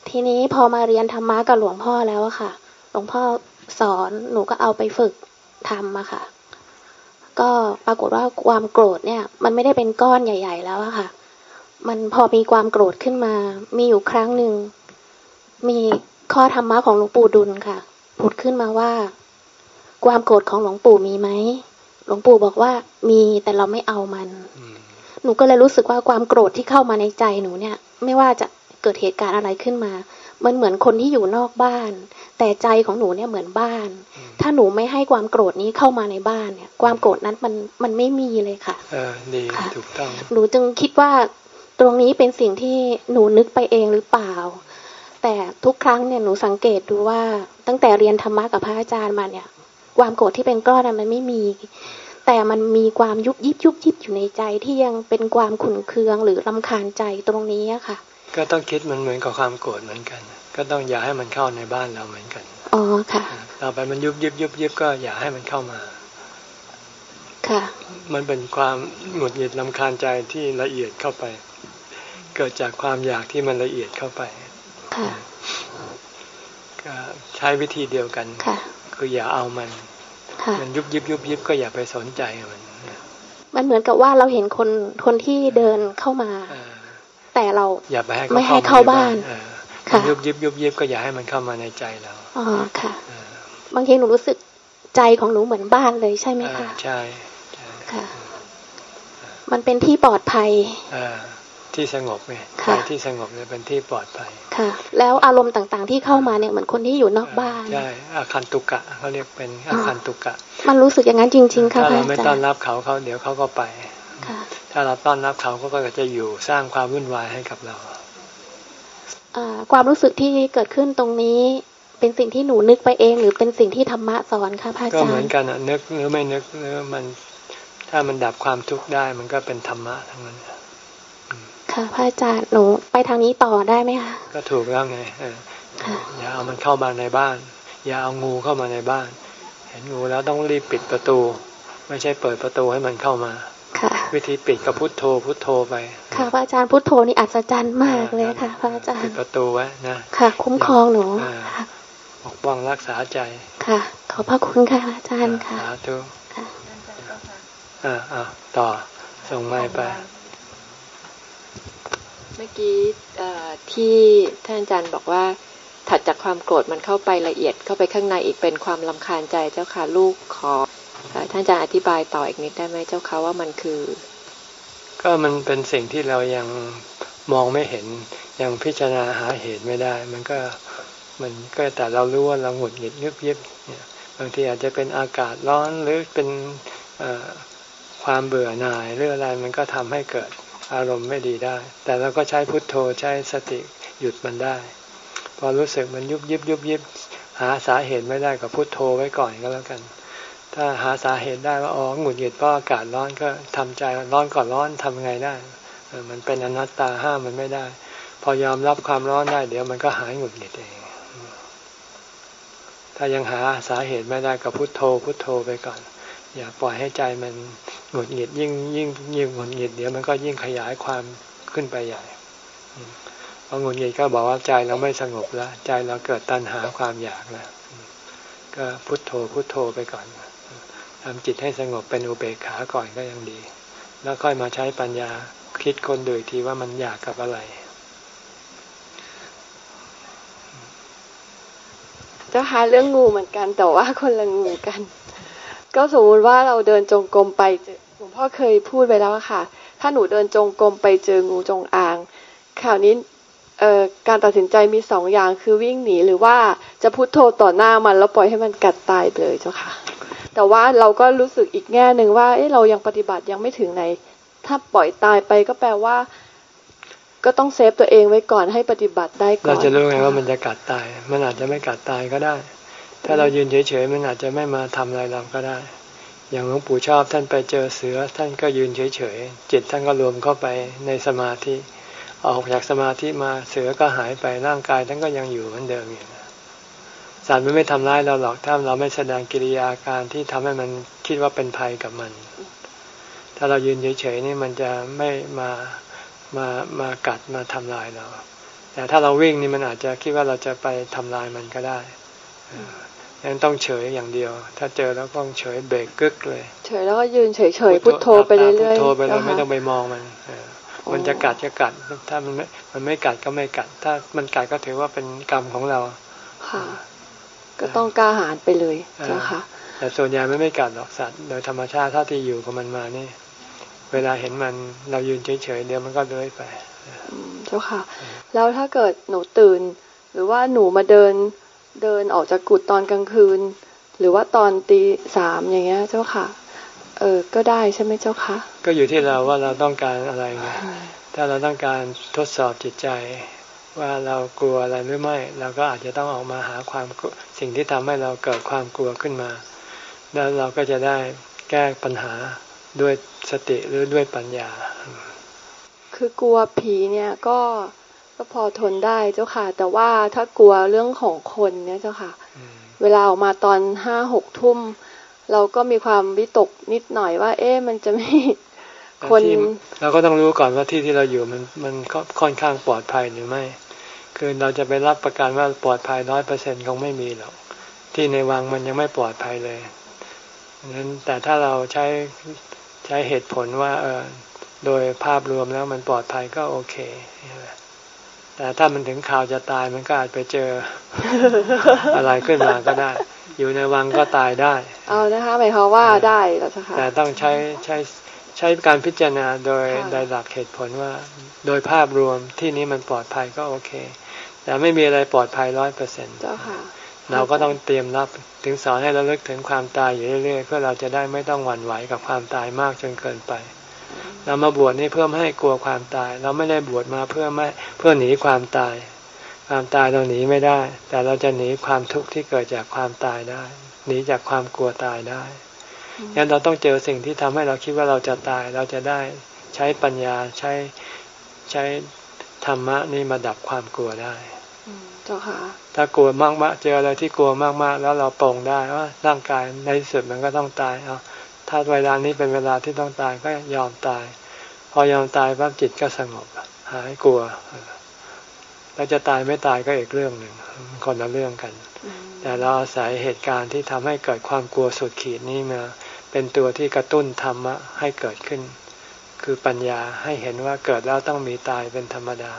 ทีนี้พอมาเรียนธรรมะกับหลวงพ่อแล้วค่ะ หลวงพ่อสอนหนูก็เอาไปฝึกทำอะค่ะ ก็ปรากฏว่าความโกรธเนี่ย มันไม่ได้เป็นก้อนใหญ่ ๆ แล้วอะค่ะ มันพอมีความโกรธขึ้นมา มีอยู่ครั้งหนึ่งมีข้อธรรมะของหลวงปู่ดุลค่ะผุดขึ้นมาว่า ความโกรธของหลวงปู่มีไหมหลวงปู่บอกว่ามีแต่เราไม่เอามัน หนูก็เลยรู้สึกว่าความโกรธที่เข้ามาในใจหนูเนี่ย ไม่ว่าจะเกิดเหตุการณ์อะไรขึ้นมา มันเหมือนคนที่อยู่นอกบ้าน แต่ใจของหนูเนี่ยเหมือนบ้าน ถ้าหนูไม่ให้ความโกรธนี้เข้ามาในบ้านเนี่ย ความโกรธนั้นมันมันไม่มีเลยค่ะ เออดีถูกต้องหนูจึงคิดว่าตรงนี้เป็นสิ่งที่หนูนึกไปเองหรือเปล่า แต่ทุกครั้งเนี่ยหนูสังเกตดูว่าตั้งแต่เรียนธรรมะกับพระอาจารย์มาเนี่ย ความโกรธที่เป็นก้อนมันไม่มี แต่มันมีความยุบยิบยุบยิบอยู่ในใจที่ยังเป็นความขุ่นเคืองหรือลำคาญใจตรงนี้ค่ะ ก็ต้องคิดมันเหมือนกับความโกรธเหมือนกัน ก็ต้องอย่าให้มันเข้าในบ้านเราเหมือนกันอ๋อค่ะต่อไปมันยุบยิบยุบยิบก็อย่าให้มันเข้ามา ค่ะ มันเป็นความหงุดหงิดลำคาญใจที่ละเอียดเข้าไป เกิดจากความอยากที่มันละเอียดเข้าไป ค่ะก็ใช้วิธีเดียวกัน ค่ะ คืออย่าเอามัน มันยุบยิบยุบยิบก็อย่าไปสนใจมัน มันเหมือนกับว่าเราเห็นคนคนที่เดินเข้ามา แต่เราอย่าไปให้ไม่ให้เข้าบ้านค่ะยุบยิบยุบยิบก็อย่าให้มันเข้ามาในใจเราอ๋อค่ะ บางทีหนูรู้สึกใจของหนูเหมือนบ้านเลยใช่ไหมคะใช่ค่ะ มันเป็นที่ปลอดภัยอ่า ที่สงบไงใจที่สงบเนี่ยเป็นที่ปลอดภัย ค่ะ แล้วอารมณ์ต่างๆ ที่เข้ามาเนี่ยเหมือนคนที่อยู่นอกบ้านใช่อาคันตุกะเขาเรียกเป็นอาคันตุกะ มันรู้สึกอย่างนั้นจริง ๆ ค่ะถ้าเราไม่ต้อนรับเขาเขาเดี๋ยวเขาก็ไปถ้าเราต้อนรับเขาก็จะอยู่สร้างความวุ่นวายให้กับเราความรู้สึกที่เกิดขึ้นตรงนี้เป็นสิ่งที่หนูนึกไปเอง หรือเป็นสิ่งที่ธรรมะสอนคะพระอาจารย์ก็เหมือนกันอะนึกหรือไม่นึกหรือมันถ้ามันดับความทุกข์ได้มันก็เป็นธรรมะทั้งนั้น ค่ะพระอาจารย์หนูไปทางนี้ต่อได้ไหมคะก็ถูกแล้วไงอย่าเอามันเข้ามาในบ้าน อย่าเอางูเข้ามาในบ้าน เห็นงูแล้วต้องรีบปิดประตู ไม่ใช่เปิดประตูให้มันเข้ามาวิธีปิดกับพุทโธพุทโธไป ค่ะพระอาจารย์พุทโธนี่อัศจรรย์มากเลยค่ะพระอาจารย์ปิดประตูไว้นะค่ะ คุ้มครองหนูปกป้องรักษาใจค่ะ ขอบพระคุณค่ะอาจารย์ค่ะสาธุอ่าอ่าต่อส่งไม้ไปเมื่อกี้ที่ท่านอาจารย์บอกว่า ถัดจากความโกรธมันเข้าไปละเอียดเข้าไปข้างในอีกเป็นความลำคาญใจเจ้าค่ะลูกขอท่านอาจะอธิบายต่ออีกนิดได้ไหมเจ้าคะว่ามันคือ ก็มันเป็นสิ่งที่เรายังมองไม่เห็นยังพิจารณาหาเหตุไม่ได้ มันก็มันก็แต่เรารู้ว่าเราหงุดหงิดเงียบเยียบเนี่ยบางทีอาจจะเป็นอากาศร้อนหรือเป็นความเบื่อหน่ายหรืออะไรมันก็ทำให้เกิด อารมณ์ไม่ดีได้ แต่เราก็ใช้พุทโธใช้สติหยุดมันได้ พอรู้สึกมันยุบยิบยุบยิบหาสาเหตุไม่ได้ก็พุทโธไว้ก่อนก็แล้วกัน ถ้าหาสาเหตุได้ว่าอ๋อหงุดหงิดเพราะอากาศร้อนก็ทำใจร้อนก่อนร้อนทำไงได้มันเป็นอนัตตาห้ามมันไม่ได้ พอยอมรับความร้อนได้ เดี๋ยวมันก็หายหงุดหงิดเอง ถ้ายังหาสาเหตุไม่ได้ก็พุทโธพุทโธไปก่อน อย่าปล่อยให้ใจมันหงุดหงิดยิ่งยิ่งยิ่งหงุดหงิดเดี๋ยวมันก็ยิ่งขยายความขึ้นไปใหญ่พอหงุดหงิดก็บอกว่าใจเราไม่สงบแล้วใจเราเกิดตัณหาความอยากแล้วก็พุทโธพุทโธไปก่อนทำจิตให้สงบเป็นอุเบกขาก่อนก็ยังดี แล้วค่อยมาใช้ปัญญาคิดคนโดยทีว่ามันอยากกับอะไร เจ้าค่ะเรื่องงูเหมือนกันแต่ว่าคนละงูกัน ก็สมมุติว่าเราเดินจงกรมไปหลวงพ่อเคยพูดไปแล้วค่ะ ถ้าหนูเดินจงกรมไปเจองูจงอางข่าวนี้เอ่อการตัดสินใจมีสองอย่างคือวิ่งหนีหรือว่าจะพุโทโธต่อหน้ามันแล้วปล่อยให้มันกัดตายไปเลยเจ้าค่ะ แต่ว่าเราก็รู้สึกอีกแง่หนึ่งว่าเอ๊ะเรายังปฏิบัติยังไม่ถึงไหน ถ้าปล่อยตายไปก็แปลว่า ก็ต้องเซฟตัวเองไว้ก่อนให้ปฏิบัติได้ก่อนเราจะรู้ไงว่ามันจะกัดตาย มันอาจจะไม่กัดตายก็ได้ ถ้าเรายืนเฉยๆมันอาจจะไม่มาทำอะไรเราก็ได้ อย่างหลวงปู่ชอบท่านไปเจอเสือ ท่านก็ยืนเฉยๆจิตท่านก็รวมเข้าไปในสมาธิออกจากสมาธิมาเสือก็หายไปร่างกายท่านก็ยังอยู่เหมือนเดิมอยู่สัตว์มันไม่ทำร้ายเราหรอกถ้าเราไม่แสดงกิริยาการที่ทำให้มันคิดว่าเป็นภัยกับมัน ถ้าเรายืนเฉยๆนี่มันจะไม่มามามากัดมาทำลายเรา แต่ถ้าเราวิ่งนี่มันอาจจะคิดว่าเราจะไปทำลายมันก็ได้ นั้นต้องเฉยอย่างเดียว ถ้าเจอแล้วต้องเฉยเบรกกึกเลย เฉยแล้วก็ยืนเฉยๆพุทโธไปเรื่อยๆพุทโธไปเลยจ้าค่ะไม่ต้องไปมองมันเออมันจะกัดก็กัด ถ้ามันไม่มันไม่กัดก็ไม่กัด ถ้ามันกัดก็ถือว่าเป็นกรรมของเรา ค่ะ ก็ต้องกล้าหาญไปเลยเจ้าค่ะแต่ส่วนใหญ่มันไม่กัดหรอกสัตว์โดยธรรมชาติเท่าที่อยู่กับมันมานี่ เวลาเห็นมันเรายืนเฉยๆเดี๋ยวมันก็เลื้อยไปอืมเจ้าค่ะ แล้วถ้าเกิดหนูตื่น หรือว่าหนูมาเดิน เดินออกจากกุฏตอนกลางคืน หรือว่าตอนตีสามอย่างเงี้ย เจ้าค่ะ เออก็ได้ใช่ไหมเจ้าค่ะ ก็อยู่ที่เราว่าเราต้องการอะไรไงถ้าเราต้องการทดสอบจิตใจ ว่าเรากลัวอะไรหรือไม่ เราก็อาจจะต้องออกมาหาความกลัวสิ่งที่ทำให้เราเกิดความกลัวขึ้นมา แล้วเราก็จะได้แก้ปัญหาด้วยสติหรือด้วยปัญญา คือกลัวผีเนี่ยก็ ก็พอทนได้เจ้าค่ะ แต่ว่าถ้ากลัวเรื่องของคนเนี่ยเจ้าค่ะ เวลาออกมาตอนห้าหกทุ่ม เราก็มีความวิตกนิดหน่อยว่า เอ๊ะมันจะไม่คนที่เราก็ต้องรู้ก่อนว่าที่ที่เราอยู่มันมันค่อนข้างปลอดภัยหรือไม่ คือเราจะไปรับประกันว่าปลอดภัยร้อยเปอร์เซ็นคงไม่มีหรอก ที่ในวังมันยังไม่ปลอดภัยเลยนั้นแต่ถ้าเราใช้ใช้เหตุผลว่าเออโดยภาพรวมแล้วมันปลอดภัยก็โอเค แต่ถ้ามันถึงข่าวจะตายมันก็อาจไปเจออะไรขึ้นมาก็ได้ อยู่ในวังก็ตายได้ เอานะคะหมายความว่าได้แล้วเจ้าค่ะแต่ต้องใช้ใช้ใช้การพิจารณาโดยค่ะโดยหลักเหตุผลว่า โดยภาพรวมที่นี้มันปลอดภัยก็โอเค แต่ไม่มีอะไรปลอดภัยร้อยเปอร์เซ็นต์เจ้าค่ะเราก็ต้องเตรียมรับถึงสอนให้เราเลิกถึงความตายอยู่เรื่อยๆเพื่อเราจะได้ไม่ต้องหวั่นไหวกับความตายมากจนเกินไป เรามาบวชนี่เพื่อไม่ให้กลัวความตาย เราไม่ได้บวชมาเพื่อไม่เพื่อหนีความตาย ความตายเราหนีไม่ได้ แต่เราจะหนีความทุกข์ที่เกิดจากความตายได้ หนีจากความกลัวตายได้งั้นเราต้องเจอสิ่งที่ทำให้เราคิดว่าเราจะตาย เราจะได้ใช้ปัญญาใช้ใช้ธรรมะนี่มาดับความกลัวได้อืมเจ้าค่ะถ้ากลัวมากๆเจออะไรที่กลัวมากๆ แล้วเราปรงได้ว่าร่างกายในที่สุดมันก็ต้องตายเอา ถ้าเวลานี้เป็นเวลาที่ต้องตายก็ยอมตาย พอยอมตายปั๊บจิตก็สงบ หายกลัวแล้วจะตายไม่ตายก็อีกเรื่องหนึ่งคนละเรื่องกัน แต่เราอาศัยเหตุการณ์ที่ทำให้เกิดความกลัวสุดขีดนี้มาเป็นตัวที่กระตุ้นธรรมะให้เกิดขึ้น คือปัญญาให้เห็นว่าเกิดแล้วต้องมีตายเป็นธรรมดา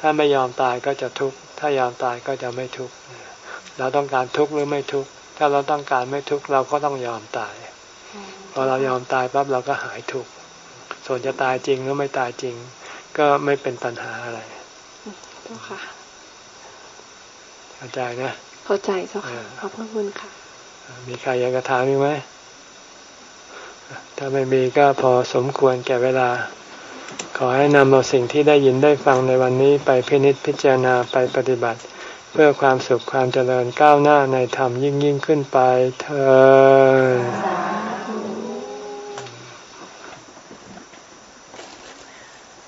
ถ้าไม่ยอมตายก็จะทุกข์ถ้ายอมตายก็จะไม่ทุกข์เราต้องการทุกข์หรือไม่ทุกข์ถ้าเราต้องการไม่ทุกข์เราก็ต้องยอมตาย พอเรายอมตายปั๊บเราก็หายทุกข์ส่วนจะตายจริงหรือไม่ตายจริง ก็ไม่เป็นปัญหาอะไรเจ้าค่ะเข้าใจนะ เข้าใจเจ้าค่ะเออขอบพระคุณค่ะ มีใครอยากจะถามอีกไหมถ้าไม่มีก็พอสมควรแก่เวลา ขอให้นำเอาสิ่งที่ได้ยินได้ฟังในวันนี้ไปพินิจพิจารณาไปปฏิบัติ เพื่อความสุขความเจริญก้าวหน้าในธรรมยิ่งยิ่งขึ้นไปเธอ